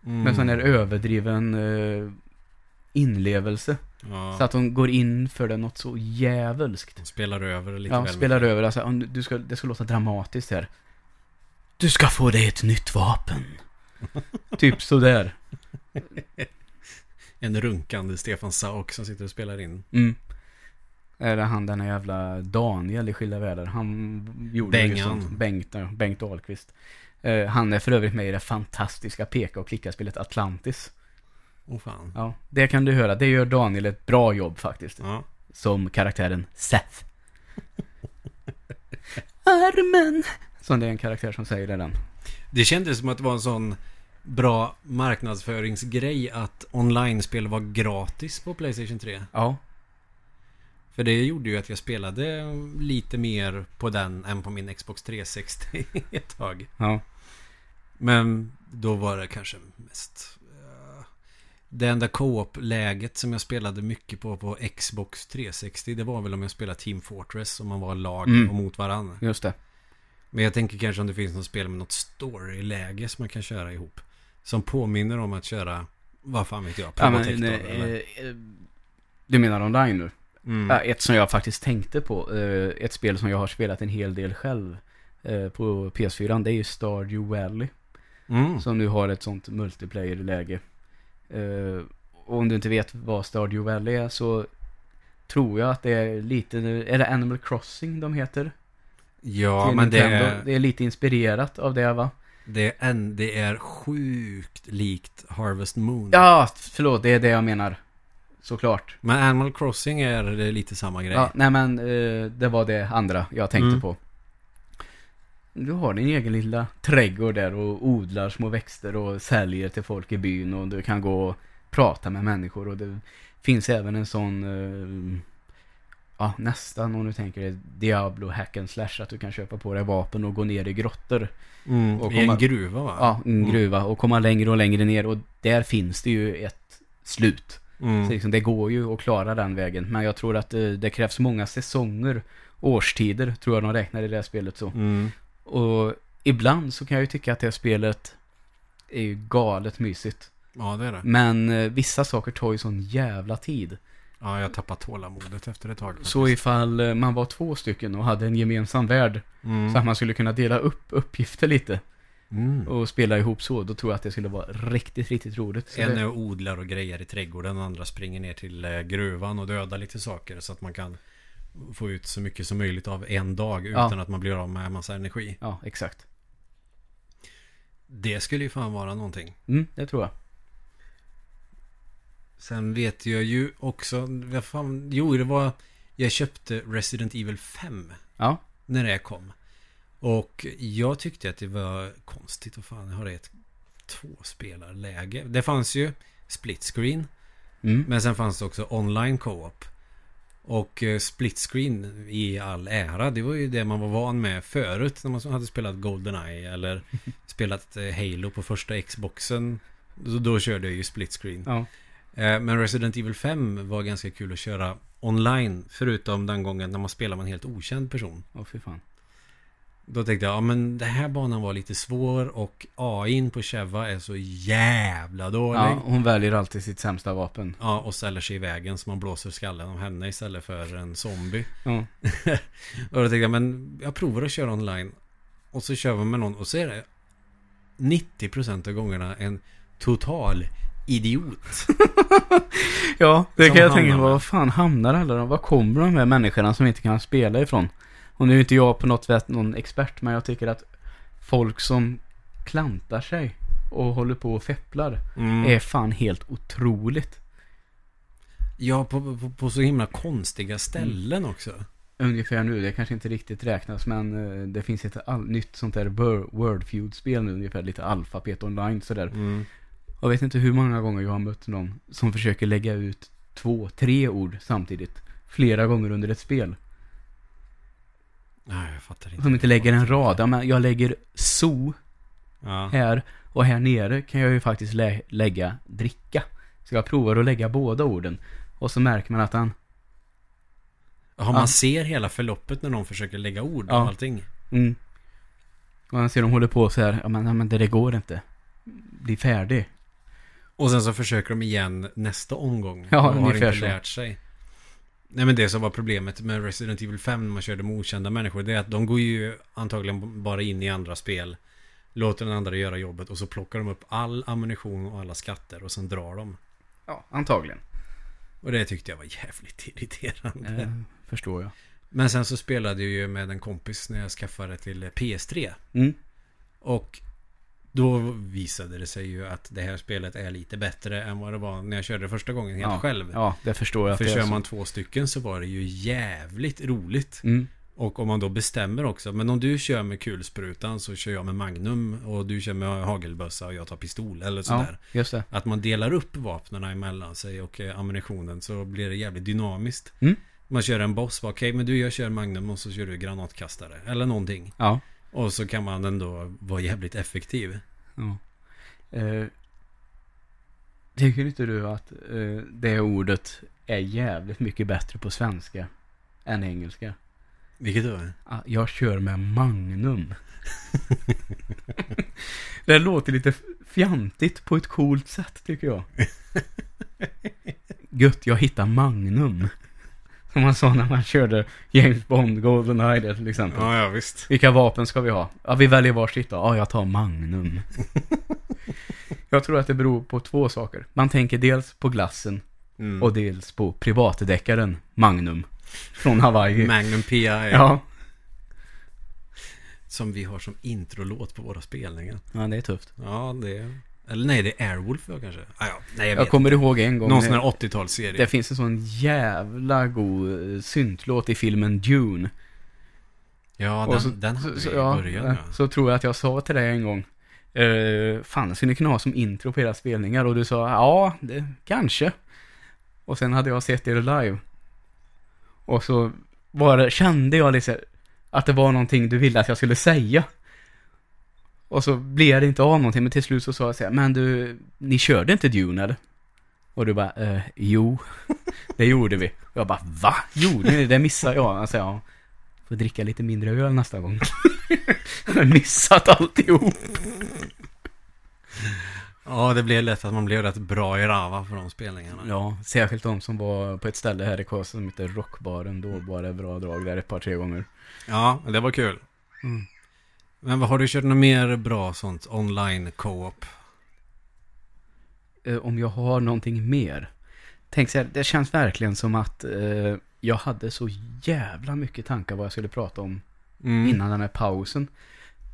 Mm. Med sån här överdriven eh, inlevelse. Ja. Så att de går in för det något så jävulskt. De spelar över lite Ja, väl spelar mycket. över. Alltså, du ska, det ska låta dramatiskt här. Du ska få dig ett nytt vapen. typ sådär. En runkande Stefan Sauk som sitter och spelar in. Mm. Är det han den här jävla Daniel i Skilda Världar? Han gjorde ju Bengan. sånt. Bengt, Bengt Ahlqvist. Eh, han är för övrigt med i det fantastiska peka och klicka-spelet Atlantis. Åh fan. Ja, det kan du höra. Det gör Daniel ett bra jobb faktiskt. Ja. Som karaktären Seth. Armen! Som det är en karaktär som säger det den. Det kändes som att det var en sån bra marknadsföringsgrej att online-spel var gratis på Playstation 3. Ja. För det gjorde ju att jag spelade lite mer på den än på min Xbox 360 ett tag. Ja. Men då var det kanske mest... eh, det enda co-op-läget som jag spelade mycket på på Xbox 360 det var väl om jag spelade Team Fortress om man var lag Mm. och mot varandra. Just det. Men jag tänker kanske om det finns något spel med något story-läge som man kan köra ihop. Som påminner om att köra, vad fan vet jag, Ja, men, Probotector eh, eller? eh, du menar online nu? Mm. Ja, ett som jag faktiskt tänkte på. eh, Ett spel som jag har spelat en hel del själv. eh, På PS4. Det är ju Stardew Valley. Mm. Som nu har ett sånt multiplayer-läge. Eh, och om du inte vet vad Stardew Valley är så tror jag att det är lite, är det Animal Crossing de heter? Ja, men det Nintendo. är, det är lite inspirerat av det va? det, är en, det är sjukt likt Harvest Moon. Ja, förlåt, det är det jag menar. Såklart. Men Animal Crossing är lite samma grej. Ja, nej men eh, det var det andra jag tänkte Mm. på. Du har din egen lilla trädgård där och odlar små växter och säljer till folk i byn och du kan gå och prata med människor och det finns även en sån eh, Ja, nästan om du tänker dig Diablo hack and slash att du kan köpa på dig vapen och gå ner i grottor. Mm, Och I en gruva va? Ja, en Mm. gruva och komma längre och längre ner och där finns det ju ett slut. Mm. Så liksom, det går ju att klara den vägen. Men jag tror att det, det krävs många säsonger, årstider, tror jag de räknar i det här spelet så. Mm. Och ibland så kan jag ju tycka att det här spelet är ju galet mysigt. Ja, det är det. Men eh, vissa saker tar ju sån jävla tid. Ja, jag tappar tålamodet efter ett tag. faktiskt. Så ifall eh, man var två stycken och hade en gemensam värld, Mm. så att man skulle kunna dela upp uppgifter lite Mm. och spela ihop så, då tror jag att det skulle vara riktigt, riktigt roligt. Så En det, och odlar och grejer i trädgården och andra springer ner till eh, gruvan och dödar lite saker så att man kan få ut så mycket som möjligt av en dag Ja. utan att man blir av med en massa energi. ja, exakt. Det skulle ju fan vara någonting. Mm, det tror jag. Sen vet jag ju också, vad fan, jo det var, jag köpte Resident Evil 5 Ja, när det kom. Och jag tyckte att det var konstigt, vad fan, har det ett tvåspelarläge? Det fanns ju split screen, mm. men sen fanns det också online co-op. Och eh, split screen i all ära, det var ju det man var van med förut när man hade spelat Goldeneye eller spelat eh, Halo på första Xboxen. Då, då körde jag ju split screen. ja. Eh, Men Resident Evil 5 var ganska kul att köra online. Förutom den gången när man spelar med en helt okänd person. Åh fy fan. Då tänkte jag, ja men den här banan var lite svår och AIn på Cheva är så jävla dålig. Ja, Ja. hon väljer alltid sitt sämsta vapen. och ställer sig i vägen så man blåser skallen av henne istället för en zombie. Ja. Och då tänkte jag, men jag provar att köra online. Och så kör vi med någon och så är det 90% av gångerna en total idiot. Ja, det Som kan jag tänka på. Var fan hamnar alla de? Var kommer de här människorna som inte kan spela ifrån? Och nu är inte jag på något sätt någon expert, men jag tycker att folk som klantar sig och håller på och fepplar Mm. är fan helt otroligt. Ja, på, på, på så himla konstiga ställen också. Ungefär nu, det kanske inte riktigt räknas, men eh, det finns ett all, nytt sånt där Wor- Wordfeud-spel nu, ungefär lite alfabet online sådär. Mm. Jag vet inte hur många gånger jag har mött någon som försöker lägga ut två, tre ord samtidigt. Flera gånger under ett spel. Nej, jag fattar inte. Som inte lägger en rad. Ja, men jag lägger so Ja. här och här nere kan jag ju faktiskt lä- lägga dricka. Så jag provar att lägga båda orden. Och så märker man att han, Har man Ja. ser hela förloppet när någon försöker lägga ord Ja. och allting. mm. Och man ser de håller på så här, ja men, ja, men det, det går inte. Bli färdig. Och sen så försöker de igen nästa omgång. Ja, och har ungefär inte lärt sig. Nej men det som var problemet med Resident Evil 5 när man körde med okända människor. Det är att de går ju antagligen bara in i andra spel. Låter den andra göra jobbet och så plockar de upp all ammunition och alla skatter och sen drar de. Ja, antagligen. Och det tyckte jag var jävligt irriterande. Eh, förstår jag. Men sen så spelade jag ju med en kompis när jag skaffade till PS3. Mm. Och då visade det sig ju att det här spelet är lite bättre än vad det var när jag körde det första gången helt ja. själv. Ja, det förstår jag. För kör man två stycken så var det ju jävligt roligt. Mm. Och om man då bestämmer också. Men om du kör med kulsprutan så kör jag med Magnum. Och du kör med hagelbössa och jag tar pistol eller Ja, sådär. just det. Att man delar upp vapnen emellan sig och eh, ammunitionen så blir det jävligt dynamiskt. Mm. Man kör en boss, okej men du jag kör Magnum och så kör du granatkastare. Eller någonting. Ja. Och så kan man ändå vara jävligt effektiv. ja. Eh, tycker inte du att eh, det ordet är jävligt mycket bättre på svenska än engelska? Vilket då? Ah, Jag kör med Magnum. det låter lite fjantigt på ett coolt sätt tycker jag. Gött, jag hittar Magnum. Som man sa när man körde James Bond, Goldeneye där till exempel. Ja, ja visst. Vilka vapen ska vi ha? Ja, vi väljer varsitt då. Ja, jag tar Magnum. Jag tror att det beror på två saker. Man tänker dels på glassen Mm. och dels på privatdeckaren Magnum från Hawaii. Magnum PI. Ja. Som vi har som introlåt på våra spelningar. ja, det är tufft. Ja, det är... Eller nej, det är Airwolf då kanske. Ah, ja. Nej, jag Jag kommer ihåg en gång. Någon sån här 80-talsserie. det finns en sån jävla god eh, syntlåt i filmen Dune. Ja, den, så- den hade vi så, i ja, början. eh, Ja. så tror jag att jag sa till dig en gång. Uh, fan, skulle ni kunna ha som intro på era spelningar? Och du sa, ja, det, kanske. Och sen hade jag sett er live. Och så var kände jag liksom att det var någonting du ville att jag skulle säga. Och så blev det inte av någonting, men till slut så sa jag så här, men du, ni körde inte Dune eller? Och du bara, eh, jo, det gjorde vi. Och jag bara, va? Gjorde ni det? Det missade jag. Alltså, ja, får dricka lite mindre öl nästa gång. Jag har missat alltihop. ja, det blev lätt att man blev rätt bra i rava för de spelningarna. Ja, särskilt de som var på ett ställe här i Karlstad som heter Rockbaren. Då var det bra drag där ett par, tre gånger. Ja, det var kul. Mm. Men vad har du kört något mer bra sånt online co-op? Eh, om jag har någonting mer. Tänk så här, det känns verkligen som att eh, jag hade så jävla mycket tankar vad jag skulle prata om Mm. innan den här pausen.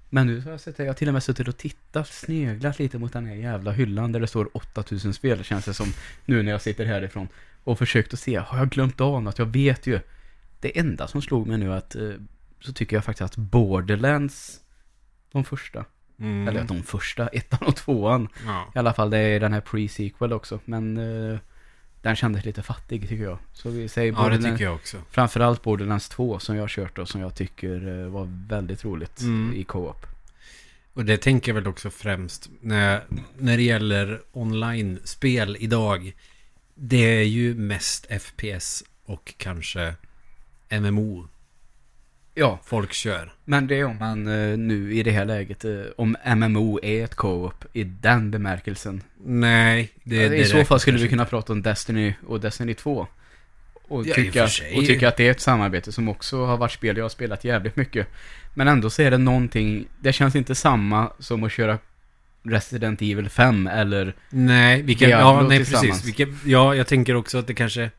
Men nu har jag sett jag har till och med suttit och tittat, sneglat lite mot den här jävla hyllan där det står 8000 spel, känns det som, nu när jag sitter härifrån. Och försökt att se, har jag glömt av något? Jag vet ju. Det enda som slog mig nu att, eh, så tycker jag faktiskt att Borderlands, de första, Mm. eller de första, ettan och tvåan, Ja. i alla fall det är den här pre-sequel också, men eh, den kändes lite fattig tycker jag. Så vi säger ja, det tycker jag också. framförallt Borderlands 2 som jag kört och som jag tycker eh, var väldigt roligt Mm. i co-op. Och det tänker jag väl också främst när, när det gäller online-spel idag. Det är ju mest FPS och kanske MMO Ja, folk kör. men det är om man eh, nu i det här läget, eh, om MMO är ett co-op i den bemärkelsen. Nej, det, det I så fall skulle vi kunna prata om Destiny och Destiny 2. Och, Ja, i och tycka, för sig. och tycka att det är ett samarbete som också har varit spel jag har spelat jävligt mycket. Men ändå så är det någonting, det känns inte samma som att köra Resident Evil 5 eller Nej, vilka, Diablo ja, nej tillsammans. precis. Vilka, ja, jag tänker också att det kanske...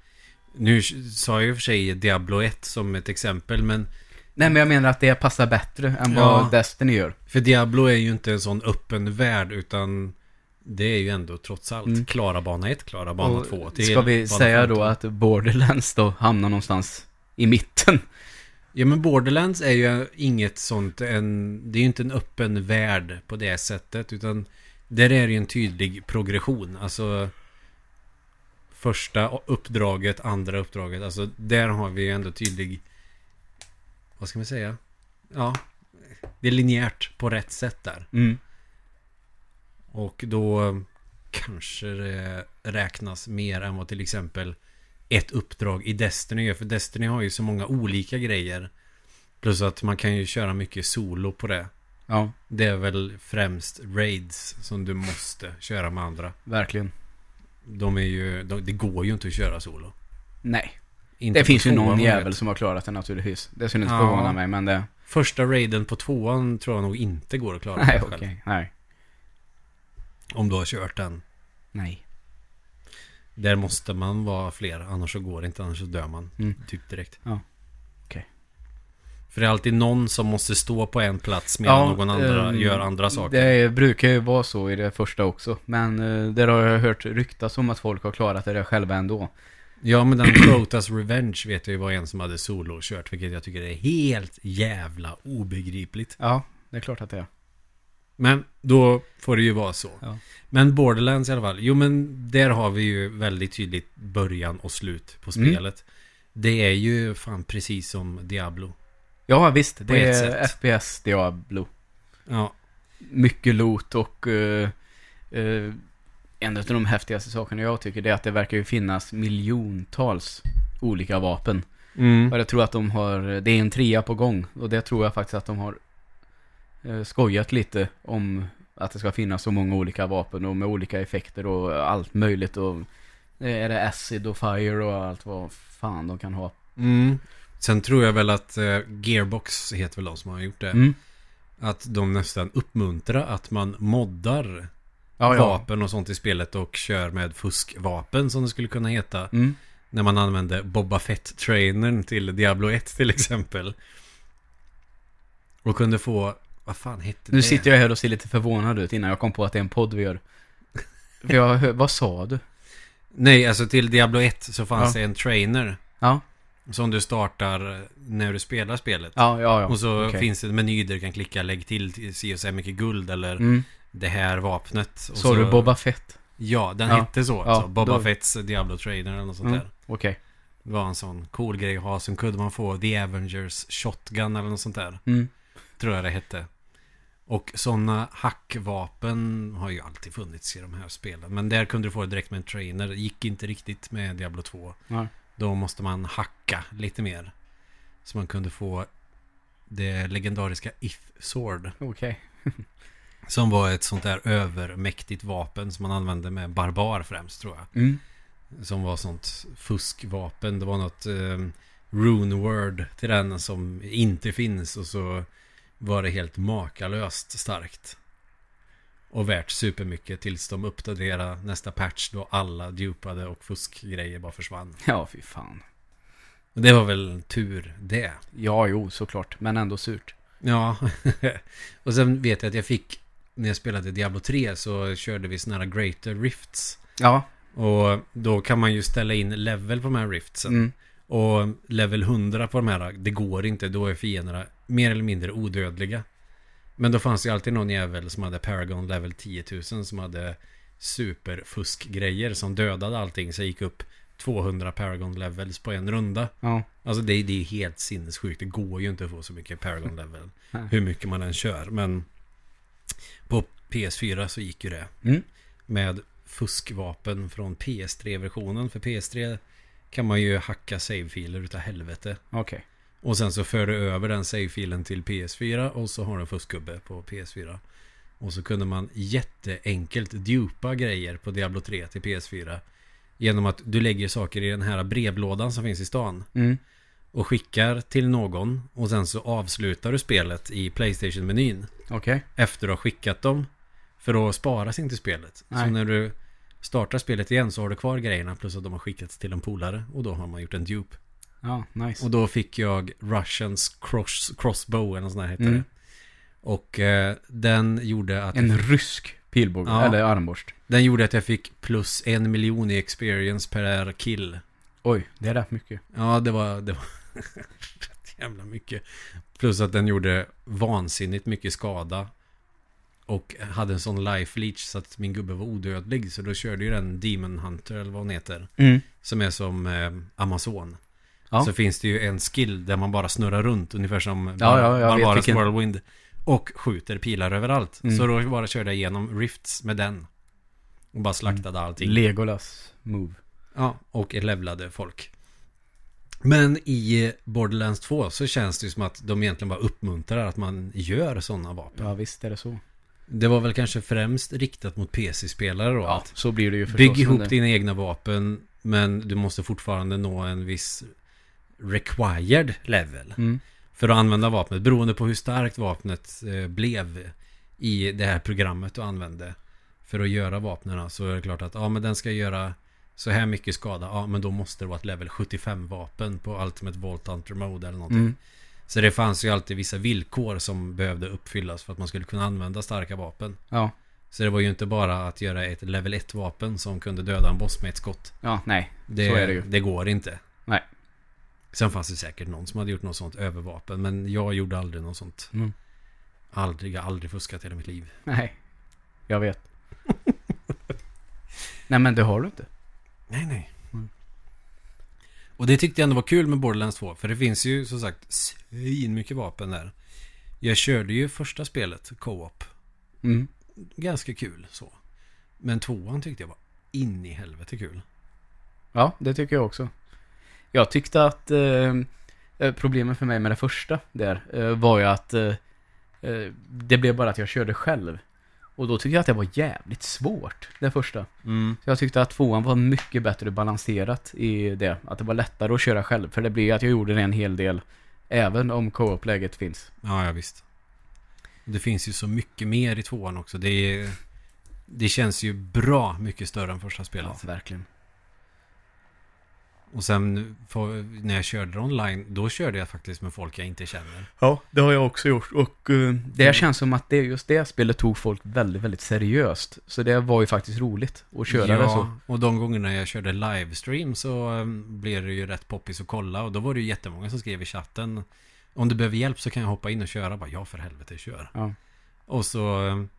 Nu sa jag i och för sig Diablo 1 som ett exempel, men Nej men jag menar att det passar bättre än vad Ja. Destiny gör. för Diablo är ju inte en sån öppen värld, utan det är ju ändå trots allt Mm. klara bana 1, klara bana Och 2. till Ska vi säga 15. då att Borderlands då hamnar någonstans i mitten? Ja men Borderlands är ju inget sånt, en, det är ju inte en öppen värld på det sättet, utan där är det ju en tydlig progression. Alltså första uppdraget, andra uppdraget, alltså där har vi ju ändå tydlig, vad ska man säga? Ja, det är linjärt på rätt sätt där. Mm. Och då kanske det räknas mer än vad till exempel ett uppdrag i Destiny gör. För Destiny har ju så många olika grejer. Plus att man kan ju köra mycket solo på det. Ja, Det är väl främst raids som du måste köra med andra. verkligen. De är ju, de, det går ju inte att köra solo. Nej. Inte Det finns ju någon jävel vet. som har klarat det naturligtvis. Det skulle inte Ja. förvåna mig, men det... Första raiden på tvåan tror jag nog inte går att klara Nej, okej. Nej. Om du har kört den. Nej. Där måste man vara fler, annars så går det inte, annars så dör man. Mm. Typ direkt. Ja. Okej. För det är alltid någon som måste stå på en plats medan Ja, någon andra ehm, gör andra saker. Det brukar ju vara så i det första också. Men eh, där har jag hört ryktas om att folk har klarat det där själva ändå. Ja, men den Protas Revenge vet jag ju var en som hade solo-kört, vilket jag tycker är helt jävla obegripligt. Ja, det är klart att det är. Men då får det ju vara så. Ja. Men Borderlands i alla fall. Jo, men där har vi ju väldigt tydligt början och slut på Mm. spelet. Det är ju fan precis som Diablo. Ja, visst. På Det är sätt. FPS Diablo. Ja, Mycket loot och... eh, eh, en av de häftigaste sakerna jag tycker det är att det verkar ju finnas miljontals olika vapen. mm. Och jag tror att de har, det är en trea på gång. Och det tror jag faktiskt att de har eh, skojat lite om att det ska finnas så många olika vapen och med olika effekter och allt möjligt. Och eh, är det acid och fire och allt vad fan de kan ha. Mm. Sen tror jag väl att eh, Gearbox heter väl de som har gjort det. Mm. Att de nästan uppmuntrar att man moddar Ja, ja. vapen och sånt i spelet och kör med fuskvapen som det skulle kunna heta. Mm. När man använde Boba Fett-trainern till Diablo 1 till exempel. Och kunde få, vad fan hette Nu det? sitter jag här och ser lite förvånad ut innan jag kom på att det är en podd vi gör. För jag hör, vad sa du? Nej, alltså till Diablo 1 så fanns Ja. det en trainer. Ja, Som du startar när du spelar spelet. ja, ja. ja. Och så Okej. finns det en meny där du kan klicka lägg till si och så mycket guld eller Mm. Det här vapnet. Och Sa du Boba Fett? Ja, den Ja. hette så. Ja, Alltså. Boba då- Fetts Diablo Trainer eller något sånt Mm. där. Okej. Det var en sån cool grej att ha. Sen kunde man få The Avengers Shotgun eller något sånt där. Mm. Tror jag det hette. Och sådana hackvapen har ju alltid funnits i de här spelen. Men där kunde du få det direkt med en trainer. Det gick inte riktigt med Diablo 2. Ja. Då måste man hacka lite mer. Så man kunde få det legendariska If Sword. Okej. Som var ett sånt där övermäktigt vapen som man använde med barbar främst tror jag. Mm. Som var sånt fuskvapen. Det var något eh, rune word till den som inte finns. Och så var det helt makalöst starkt. Och värt supermycket tills de uppdaterade nästa patch då alla djupade och fuskgrejer bara försvann. Ja, fy fan. Det var väl tur det. Ja, jo, såklart. Men ändå surt. Ja. och sen vet jag att jag fick när jag spelade Diablo 3 så körde vi såna här Greater Rifts. Ja. Och då kan man ju ställa in level på de här riftsen. Mm. Och level 100 på de här, det går inte. Då är fienderna mer eller mindre odödliga. Men då fanns ju alltid någon jävel som hade Paragon level 10 000 som hade superfuskgrejer som dödade allting. Så jag gick upp 200 Paragon levels på en runda. Ja. Alltså det, det är helt sinnessjukt. Det går ju inte att få så mycket Paragon level. Hur mycket man än kör. Men PS4 så gick ju det. Mm. Med fuskvapen från PS3-versionen. För PS3 kan man ju hacka savefiler utav helvete. Okej. Och sen så för du över den savefilen till PS4 och så har du en fuskgubbe på PS4. Och så kunde man jätteenkelt dupa grejer på Diablo 3 till PS4. Genom att du lägger saker i den här brevlådan som finns i stan. Mm. Och skickar till någon. Och sen så avslutar du spelet i Playstation-menyn. Okej. Efter att ha skickat dem. För då sparas inte spelet. Nej. Så när du startar spelet igen så har du kvar grejerna. Plus att de har skickats till en polare. Och då har man gjort en dupe. Ja, nice. Och då fick jag Russians cross, Crossbow eller något sånt där heter Mm. det. Och eh, den gjorde att En rysk pilbåge, Ja. eller armborst. Den gjorde att jag fick plus en miljon i experience per kill. Oj, det är rätt mycket. Ja, det var, det var rätt jävla mycket. Plus att den gjorde vansinnigt mycket skada. Och hade en sån life leech så att min gubbe var odödlig. Så då körde ju den Demon Hunter eller vad hon heter. Mm. Som är som eh, Amazon. Ja. Så finns det ju en skill där man bara snurrar runt. Ungefär som Ja, ja, jag vet Barbaras. Whirlwind. Och skjuter pilar överallt. Mm. Så då bara körde jag igenom rifts med den. Och bara slaktade allting. Legolas move. Ja, och levlade folk. Men i Borderlands 2 så känns det ju som att de egentligen bara uppmuntrar att man gör sådana vapen. Ja, visst är det så. Det var väl kanske främst riktat mot PC-spelare då. Ja, att så blir det ju förstås. bygg ihop det- dina egna vapen, men du måste fortfarande nå en viss required level. Mm. För att använda vapnet, beroende på hur starkt vapnet eh, blev i det här programmet du använde. För att göra vapnen så är det klart att ja, men den ska göra så här mycket skada. Ja, men då måste det vara ett level 75 vapen på Ultimate Vault Hunter Mode eller någonting. Mm. Så det fanns ju alltid vissa villkor som behövde uppfyllas för att man skulle kunna använda starka vapen. Ja. Så det var ju inte bara att göra ett level 1 vapen som kunde döda en boss med ett skott. Ja, nej. Det, Så är det ju. det går inte. Nej. Sen fanns det säkert någon som hade gjort något sånt övervapen. Men jag gjorde aldrig något sånt. Mm. Aldrig, jag har aldrig fuskat hela mitt liv. Nej. Jag vet. nej, men det har du inte. Nej, nej. Och det tyckte jag ändå var kul med Borderlands 2. För det finns ju som sagt svin mycket vapen där. Jag körde ju första spelet, Co-op. Mm. Ganska kul så. Men tvåan tyckte jag var in i helvete kul. Ja, det tycker jag också. Jag tyckte att eh, eh, problemet för mig med det första där eh, var ju att eh, eh, det blev bara att jag körde själv. Och då tyckte jag att det var jävligt svårt, det första. Mm. Så jag tyckte att tvåan var mycket bättre balanserat i det. Att det var lättare att köra själv. För det blir ju att jag gjorde det en hel del. Även om co-op-läget finns. Ja, ja visst. Det finns ju så mycket mer i tvåan också. Det är... Det känns ju bra mycket större än första Ja, spelet. verkligen. Och sen för, när jag körde online, då körde jag faktiskt med folk jag inte känner. Ja, det har jag också gjort. Och uh, det känns som att det, just det spelet tog folk väldigt, väldigt seriöst. Så det var ju faktiskt roligt att köra det så. och de gångerna jag körde livestream så um, blev det ju rätt poppis att kolla. Och då var det ju jättemånga som skrev i chatten. Om du behöver hjälp så kan jag hoppa in och köra. Bara, ja, för helvete, kör. Ja. Och så um,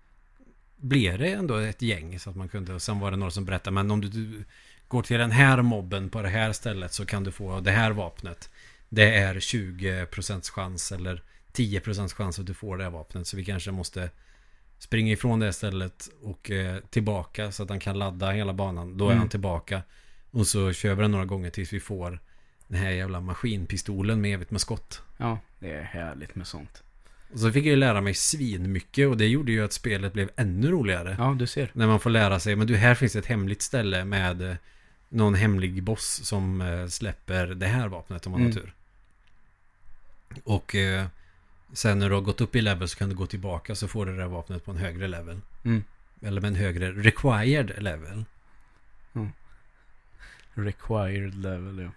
blev det ändå ett gäng så att man kunde. Och sen var det några som berättade, men om du, du går till den här mobben på det här stället så kan du få det här vapnet. Det är 20% chans eller 10% chans att du får det här vapnet. Så vi kanske måste springa ifrån det stället och eh, tillbaka så att han kan ladda hela banan. Då är Mm. han tillbaka. Och så kör vi det några gånger tills vi får den här jävla maskinpistolen med evigt med skott. Ja, det är härligt med sånt. Och så fick jag ju lära mig svin mycket och det gjorde ju att spelet blev ännu roligare. Ja, du ser. När man får lära sig, men du här finns ett hemligt ställe med eh, någon hemlig boss som eh, släpper det här vapnet om man har Mm. tur. Och eh, sen när du har gått upp i level så kan du gå tillbaka så får du det här vapnet på en högre level. Mm. Eller med en högre required level. Required level, ja.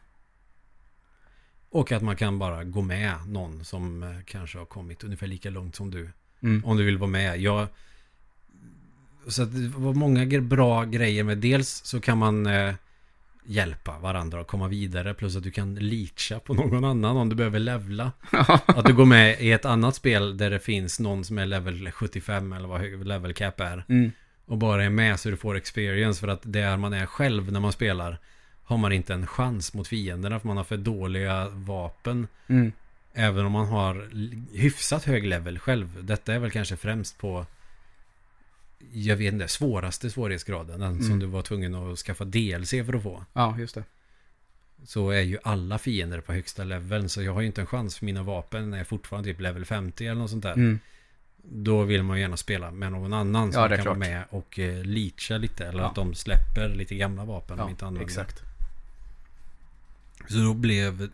Och att man kan bara gå med någon som eh, kanske har kommit ungefär lika långt som du. Mm. Om du vill vara med. Jag, så att det var många bra grejer med. Dels så kan man eh, hjälpa varandra att komma vidare. Plus att du kan leacha på någon annan om du behöver levla. Att du går med i ett annat spel där det finns någon som är level 75 eller vad level cap är. Mm. Och bara är med så du får experience. För att där man är själv när man spelar har man inte en chans mot fienderna. För man har för dåliga vapen. Mm. Även om man har hyfsat hög level själv. Detta är väl kanske främst på jag vet inte, svåraste svårighetsgraden. Den som Mm. du var tvungen att skaffa DLC för att få. Ja, just det. Så är ju alla fiender på högsta leveln. Så jag har ju inte en chans för mina vapen är fortfarande typ level 50 eller något sånt där. Mm. Då vill man ju gärna spela med någon annan som Ja, kan vara klart. med och eh, leacha lite. Eller Ja. att de släpper lite gamla vapen Ja, inte använder. exakt. Så då blev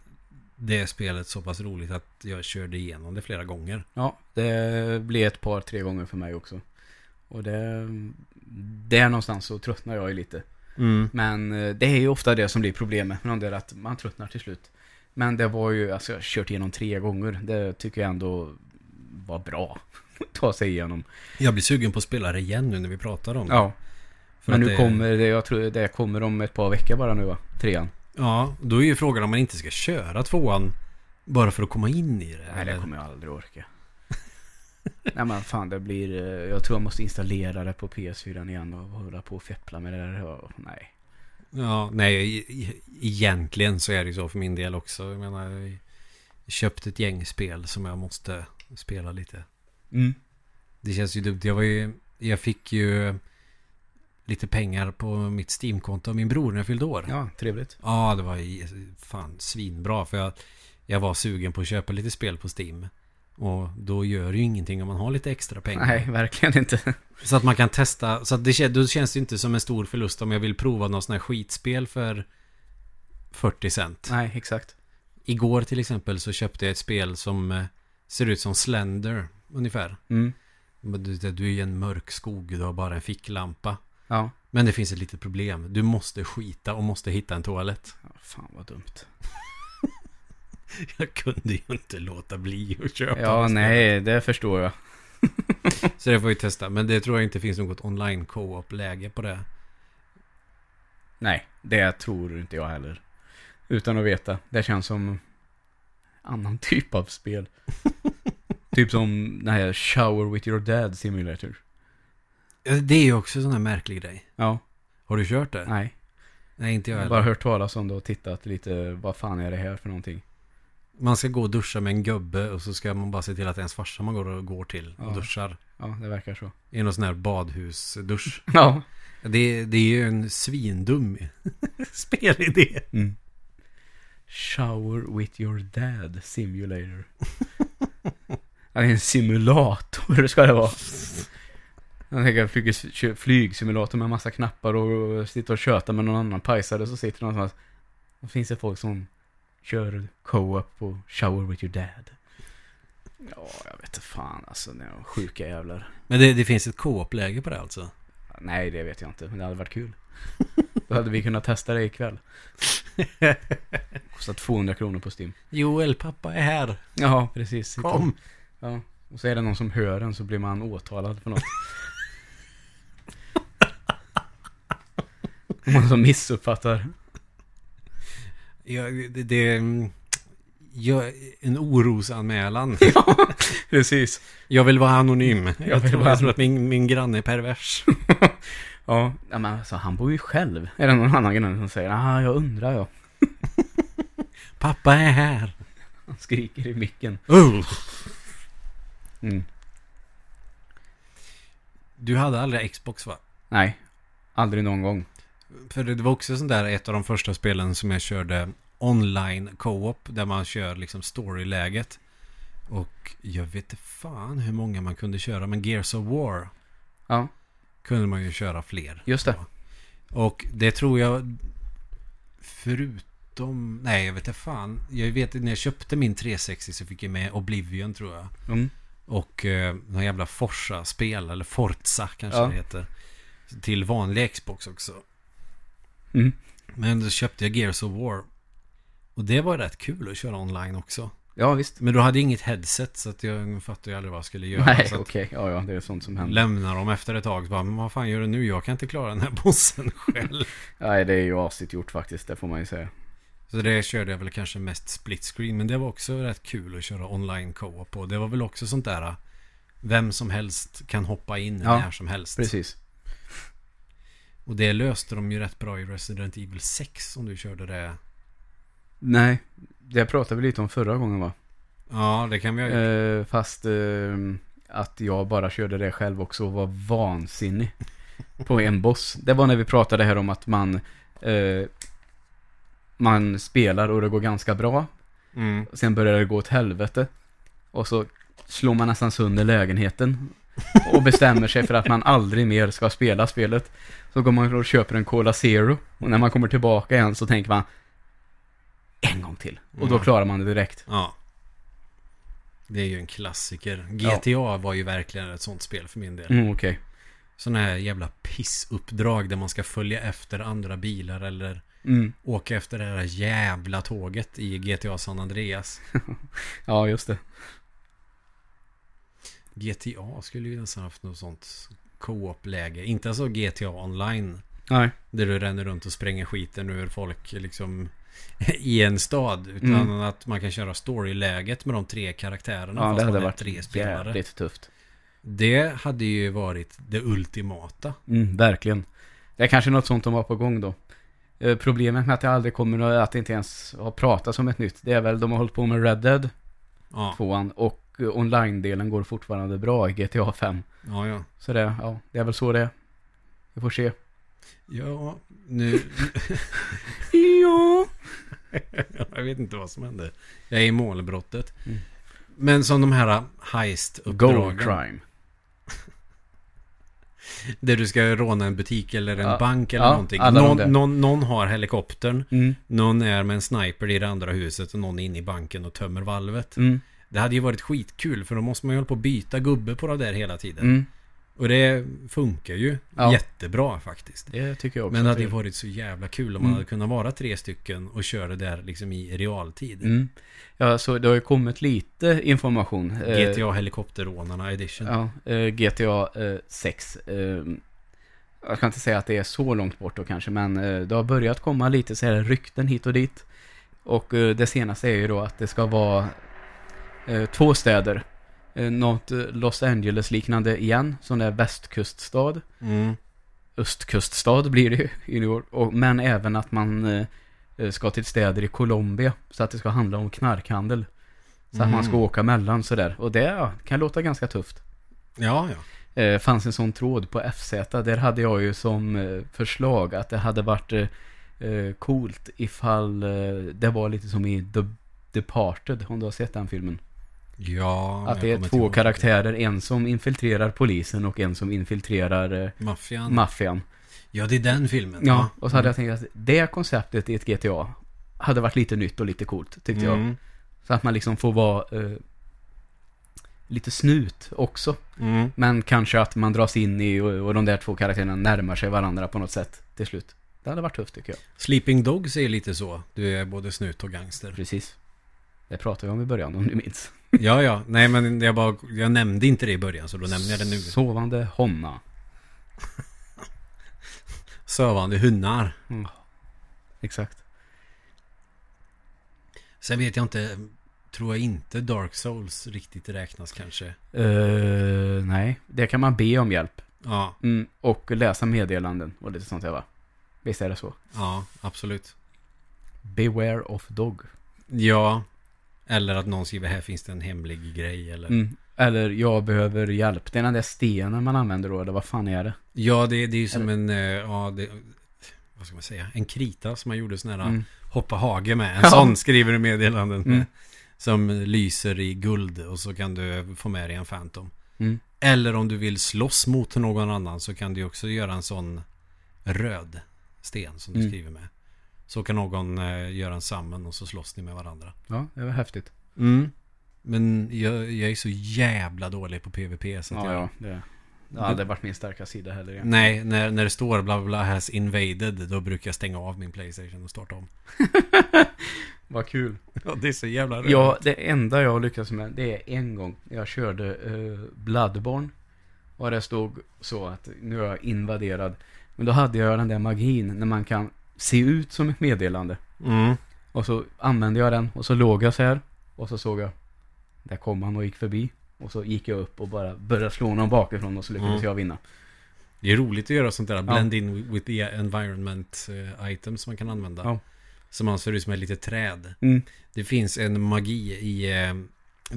det spelet så pass roligt att jag körde igenom det flera gånger. Ja, det blev ett par, tre gånger för mig också. Och det... Där någonstans så tröttnar jag ju lite. Mm. Men eh, det är ju ofta det som blir problemet med det där att man tröttnar till slut. Men det var ju, alltså jag har kört igenom tre gånger. Det tycker jag ändå var bra. Ta sig igenom. Jag blir sugen på att spela det igen nu när vi pratar om det. Ja, För men nu det, kommer det, jag tror det kommer om ett par veckor bara nu va? Trean. Ja, då är ju frågan om man inte ska köra tvåan bara för att komma in i det. Nej, det eller? kommer jag aldrig orka. Nej men fan det blir, eh, jag tror jag måste installera det på PS4 igen och hålla på och feppla med det där. Nej. Ja, nej, egentligen så är det ju så för min del också. Jag menar, jag köpt ett gäng spel som jag måste spela lite. Mm. Det känns ju dumt. Jag var ju, jag fick ju lite pengar på mitt Steam-konto av min bror när jag fyllde år. Ja, trevligt. Ja, det var fan svinbra. För jag, jag var sugen på att köpa lite spel på Steam. Och då gör det ju ingenting om man har lite extra pengar. Nej, verkligen inte. Så att man kan testa. Så att det, då känns det inte som en stor förlust om jag vill prova något sånt här skitspel för 40 cent. Nej, exakt. Igår till exempel så köpte jag ett spel som eh, ser ut som Slender ungefär. Mm. Du, du är i en mörk skog, du har bara en ficklampa. Ja. Men det finns ett litet problem. Du måste skita och måste hitta en toalett. Fan vad dumt. Jag kunde ju inte låta bli att köpa Ja, nej, det förstår jag. Så det får vi testa. Men det tror jag inte finns något online co-op-läge på det. Nej, det tror inte jag heller. Utan att veta. Det känns som annan typ av spel. typ som den här Shower with your dad simulator. Ja, Det är ju också en sån här märklig grej. Ja, Har du kört det? nej. Nej, inte jag Jag har heller. bara hört talas om det och tittat lite. Vad fan är det här för någonting? Man ska gå och duscha med en gubbe och så ska man bara se till att ens farsa man går och går till och Ja. duschar. Ja, det verkar så. I någon sån här badhusdusch. Ja. Det, det är ju en svindum spelidé. Mm. Shower with your dad simulator. det är en simulator ska det vara. Jag tänker flyg, flygsimulator med massa knappar och sitta och köta med någon annan pajsare så sitter någonstans. Då finns det folk som kör co-op på Shower with your dad. Ja, jag vet inte fan alltså. Det är sjuka jävlar. Men det, det finns ett co-op-läge på det alltså. Nej det vet jag inte, men det hade varit kul. Då hade vi kunnat testa det ikväll. Kostar 200 kronor på Steam. Joel, pappa är här. Ja, precis. Kom. Ja, och så är det någon som hör den så blir man åtalad för något. Om man som missuppfattar. Ja, det, det mm, ja, en orosanmälan. Precis. Jag vill vara anonym. Jag, vill tror, vara jag tror att min, min granne är pervers. Ja, ja men alltså han bor ju själv. Är det någon annan granne som säger ah, jag undrar jag. Pappa är här. Han skriker i micken. Uh. Mm. Du hade aldrig Xbox va? Nej, aldrig någon gång. För det var också sånt där ett av de första spelen som jag körde online co-op. Där man kör liksom storyläget. Och jag vet inte fan hur många man kunde köra. Men Gears of War Ja, kunde man ju köra fler. just det. Och det tror jag förutom... Nej, jag vet inte fan. Jag vet när jag köpte min 360 så fick jag med Oblivion tror jag. Mm. Och eh, någon jävla Forza-spel, eller Forza kanske Ja. det heter. Till vanlig Xbox också. Mm. Men då köpte jag Gears of War. Och det var rätt kul att köra online också. Ja, visst. Men du hade inget headset så att jag fattade ju aldrig vad jag skulle göra. Nej, okej. att Ja, ja, det är sånt som händer. lämnar dem efter ett tag. Så bara, men vad fan gör du nu? Jag kan inte klara den här bossen själv. Nej, det är ju asigt gjort faktiskt, det får man ju säga. Så det körde jag väl kanske mest split screen. Men det var också rätt kul att köra online co-op på. Det var väl också sånt där. Vem som helst kan hoppa in Ja, när som helst. Precis. Och det löste de ju rätt bra i Resident Evil 6 om du körde det. Nej, det pratade vi lite om förra gången va? Ja, det kan vi ha gjort. Eh, fast eh, att jag bara körde det själv också och var vansinnig på en boss. Det var när vi pratade här om att man eh, man spelar och det går ganska bra. Mm. Sen börjar det gå åt helvete. Och så slår man nästan sönder lägenheten. Och bestämmer sig för att man aldrig mer ska spela spelet. Så går man och köper en Cola Zero. Och när man kommer tillbaka igen så tänker man en gång till. Och då klarar man det direkt. Ja. Det är ju en klassiker. GTA var ju verkligen ett sånt spel för min del. Mm, okej. Sådana här jävla pissuppdrag där man ska följa efter andra bilar eller Mm. åka efter det här jävla tåget i GTA San Andreas. Ja, just det. GTA skulle ju nästan haft något sånt co-op-läge. Inte alltså GTA online. Nej. Där du ränner runt och spränger skiten ur folk liksom i en stad. Utan Mm. att man kan köra storyläget med de tre karaktärerna. Ja, det hade varit tre spelare. jävligt tufft. Det hade ju varit det ultimata. Mm, verkligen. Det är kanske något sånt de har på gång då. Eh, Problemet med att det aldrig kommer att att det inte ens har pratats om ett nytt, det är väl de har hållit på med Red Dead Ja, 2 och online-delen går fortfarande bra i GTA 5. ja, ja. Så det, ja, det är väl så det är. Vi får se. Ja, nu... Ja. jag vet inte vad som hände. Jag är i målbrottet. Mm. Men som de här Gold heist-uppdragen. crime. Där du ska råna en butik eller en Ja. bank eller Ja, någonting. Någon, någon, någon har helikoptern. Mm. Någon är med en sniper i det andra huset och någon är inne i banken och tömmer valvet. Mm. Det hade ju varit skitkul för då måste man ju hålla på att byta gubbe på det där hela tiden. Mm. Och det funkar ju Ja. jättebra faktiskt. Det tycker jag också. Men det hade ju varit så jävla kul om Mm. man hade kunnat vara tre stycken och köra det där liksom i realtid. Mm. Ja, så det har ju kommit lite information. Eh, GTA Helikopterrånarna edition. Ja, eh, GTA eh, 6. Eh, jag kan inte säga att det är så långt bort då kanske, men det har börjat komma lite så här rykten hit och dit. Och det senaste är ju då att det ska vara två städer. Eh, något eh, Los Angeles-liknande igen, som är västkuststad. Mm. Östkuststad blir det ju men även att man eh, eh, ska till städer i Colombia. Så att det ska handla om knarkhandel. Så att man ska Mm. åka mellan sådär. Och det ja, kan låta ganska tufft. Ja, ja. Eh, fanns en sån tråd på FZ. Där hade jag ju som eh, förslag att det hade varit eh, eh, coolt ifall eh, det var lite som i The Departed. Om du har sett den filmen. Ja, att jag det är två karaktärer. En som infiltrerar polisen och en som infiltrerar eh, Maffian. maffian. ja, det är den filmen. Ja, och så hade jag tänkt att det konceptet i ett GTA hade varit lite nytt och lite coolt, tyckte jag. Mm. Så att man liksom får vara eh, lite snut också. Mm. Men kanske att man dras in i och, och de där två karaktärerna närmar sig varandra på något sätt till slut. Det hade varit tufft tycker jag. Sleeping Dogs är lite så. Du är både snut och gangster. Precis. Det pratade vi om i början om du minns. Ja, ja. Nej, men jag, bara, jag nämnde inte det i början så då nämner jag det nu. Sovande honna. Sövande hundar. Exakt. Sen vet jag inte, tror jag inte Dark Souls riktigt räknas kanske. Uh, nej, det kan man be om hjälp. Ja, Mm, och läsa meddelanden och lite sånt där va? Visst är det så? ja, absolut. Beware of dog. Ja, eller att någon skriver här finns det en hemlig grej eller... Mm. Eller jag behöver hjälp. Det är den där stenen man använder då, eller vad fan är det? Ja, det, det är ju som en, eh, ja, det, vad ska man säga, en krita som man gjorde sån här Mm. hoppa hage med. En Ja. sån skriver du meddelanden med. Mm. Som lyser i guld och så kan du få med dig en Phantom. Mm. Eller om du vill slåss mot någon annan så kan du också göra en sån röd sten som du Mm. skriver med. Så kan någon eh, göra en summon och så slåss ni med varandra. Ja, det var häftigt. Mm. Men jag, jag är så jävla dålig på PVP så att Ja, jag... ja. Det, det har aldrig varit min starka sida heller. egentligen. Nej, när, när det står bla bla bla has invaded då brukar jag stänga av min Playstation och starta om. Vad kul. Ja, det är så jävla roligt. Ja, det enda jag har lyckats med, det är en gång. Jag körde uh, Bloodborne. Och det stod så att nu är jag invaderad. Men då hade jag den där magin när man kan se ut som ett meddelande. Mm. Och så använde jag den och så låg jag så här. Och så såg jag, där kom han och gick förbi. Och så gick jag upp och bara började slå honom bakifrån och så lyckades Mm. jag vinna. Det är roligt att göra sånt där. Blend in with the environment eh, items man kan använda. Ja. Som man ser ut som ett litet träd. Mm. Det finns en magi i eh,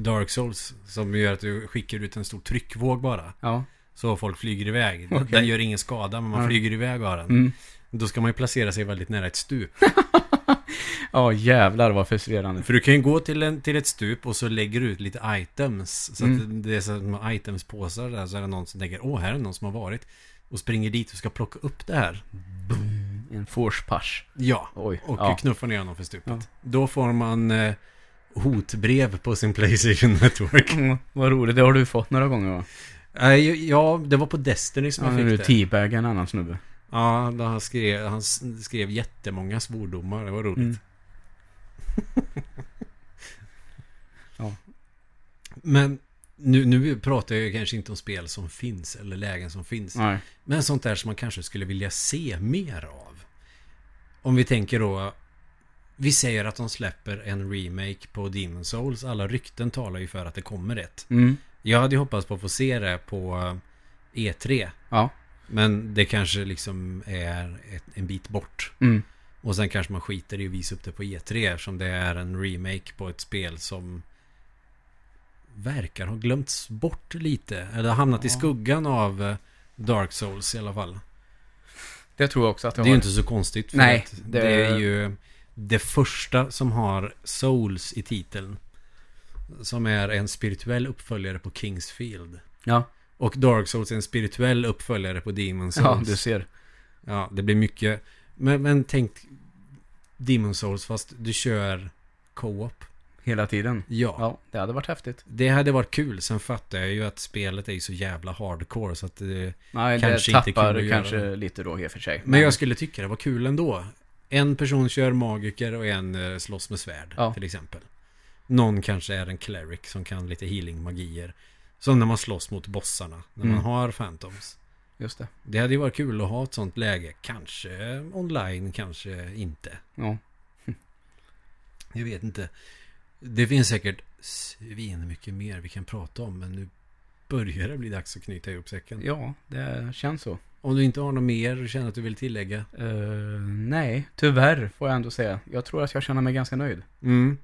Dark Souls som gör att du skickar ut en stor tryckvåg bara. Ja. Så folk flyger iväg. Okej. Den gör ingen skada men man flyger iväg av den. Mm. Då ska man ju placera sig väldigt nära ett stup. Ja, jävlar vad frustrerande. För du kan ju gå till, en, till ett stup och så lägger du ut lite items. Så Mm. det är så items-påsar där. Så är det någon som tänker, åh, här är någon som har varit. Och springer dit och ska plocka upp det här. En force push. Ja. Oj. Och ja. knuffar ner honom för stupet. Ja. Då får man eh, hotbrev på sin Playstation Network. Mm, vad roligt, det har du fått några gånger va? Eh, ja, det var på Destiny som Ja, jag du fick det. teabagade en annan snubbe. Ja, han skrev, han skrev jättemånga svordomar. Det var roligt. Mm. Ja. Men nu, nu pratar jag kanske inte om spel som finns eller lägen som finns. Nej. Men sånt där som man kanske skulle vilja se mer av. Om vi tänker då. Vi säger att de släpper en remake på Demon Souls. Alla rykten talar ju för att det kommer ett. Mm. Jag hade hoppats på att få se det på eh, E3. Ja. Men det kanske liksom är ett, en bit bort. Mm. Och sen kanske man skiter i att visa upp det på E3 eftersom det är en remake på ett spel som verkar ha glömts bort lite. Eller har hamnat i Ja. skuggan av eh, Dark Souls i alla fall. Det tror jag också att Det jag är ju har. inte så konstigt. För Nej, det- det... är ju det första som har Souls i titeln. Som är en spirituell uppföljare på Kingsfield. Ja. Och Dark Souls är en spirituell uppföljare på Demon Souls. ja, du ser. Ja, det blir mycket. Men, men tänk Demon Souls fast du kör co-op. Hela tiden. Ja. Ja, det hade varit häftigt. Det hade varit kul. Sen fattar jag ju att spelet är ju så jävla hardcore så att det... Nej, Kanske det inte kul att göra kanske det. lite då i och för sig. Men jag skulle tycka det var kul ändå. En person kör magiker och en eh, slåss med svärd Ja. till exempel. Någon kanske är en cleric som kan lite healing-magier. Som när man slåss mot bossarna. När Mm. man har phantoms. Just det. Det hade ju varit kul att ha ett sånt läge. Kanske online, kanske inte. Ja. Jag vet inte. Det finns säkert svin mycket mer vi kan prata om. Men nu börjar det bli dags att knyta ihop säcken. ja, det känns så. Om du inte har något mer och känner att du vill tillägga. Eh, nej, tyvärr får jag ändå säga. Jag tror att jag känner mig ganska nöjd. Mm.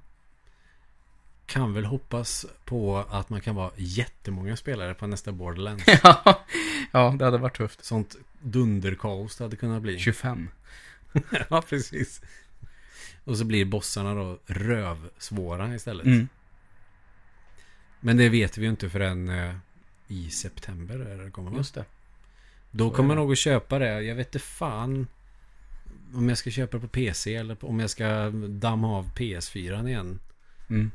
Kan väl hoppas på att man kan vara jättemånga spelare på nästa Borderlands. ja, det hade varit tufft. Sånt dunderkaos det hade kunnat bli. 25. ja, precis. Och så blir bossarna då rövsvåra istället. Mm. Men det vet vi ju inte förrän eh, i september det kommer? Just det. Då så kommer jag nog att köpa det. Jag vet inte fan om jag ska köpa det på PC eller om jag ska damma av PS4 igen. Mm.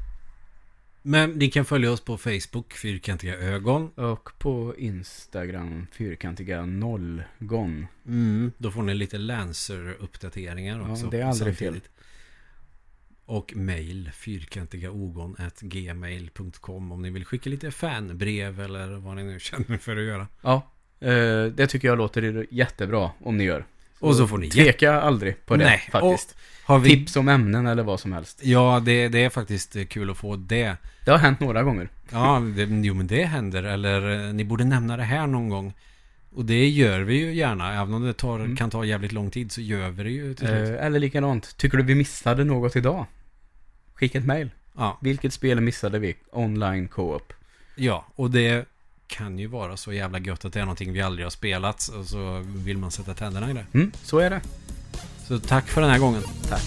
Men ni kan följa oss på Facebook, Fyrkantiga ögon. Och på Instagram, fyrkantiga nollgon. Mm, då får ni lite Lancer-uppdateringar Ja, också. det är aldrig fel. samtidigt. Och mail, fyrkantigaogon.gmail.com om ni vill skicka lite fanbrev eller vad ni nu känner för att göra. Ja, eh, det tycker jag låter jättebra om ni gör. Och så får ni Tveka aldrig på det Nej, faktiskt. Har vi... Tips om ämnen eller vad som helst. Ja, det, det är faktiskt kul att få det. Det har hänt några gånger. Ja, det, jo men det händer. Eller eh, ni borde nämna det här någon gång. Och det gör vi ju gärna. Även om det tar, Mm. kan ta jävligt lång tid så gör vi det ju till slut. Eh, eller likadant, tycker du vi missade något idag? Skicka ett mail. Ja, Vilket spel missade vi? Online co-op. ja, och det kan ju vara så jävla gött att det är någonting vi aldrig har spelat. Och så vill man sätta tänderna i det. Mm, så är det. Så tack för den här gången. Tack.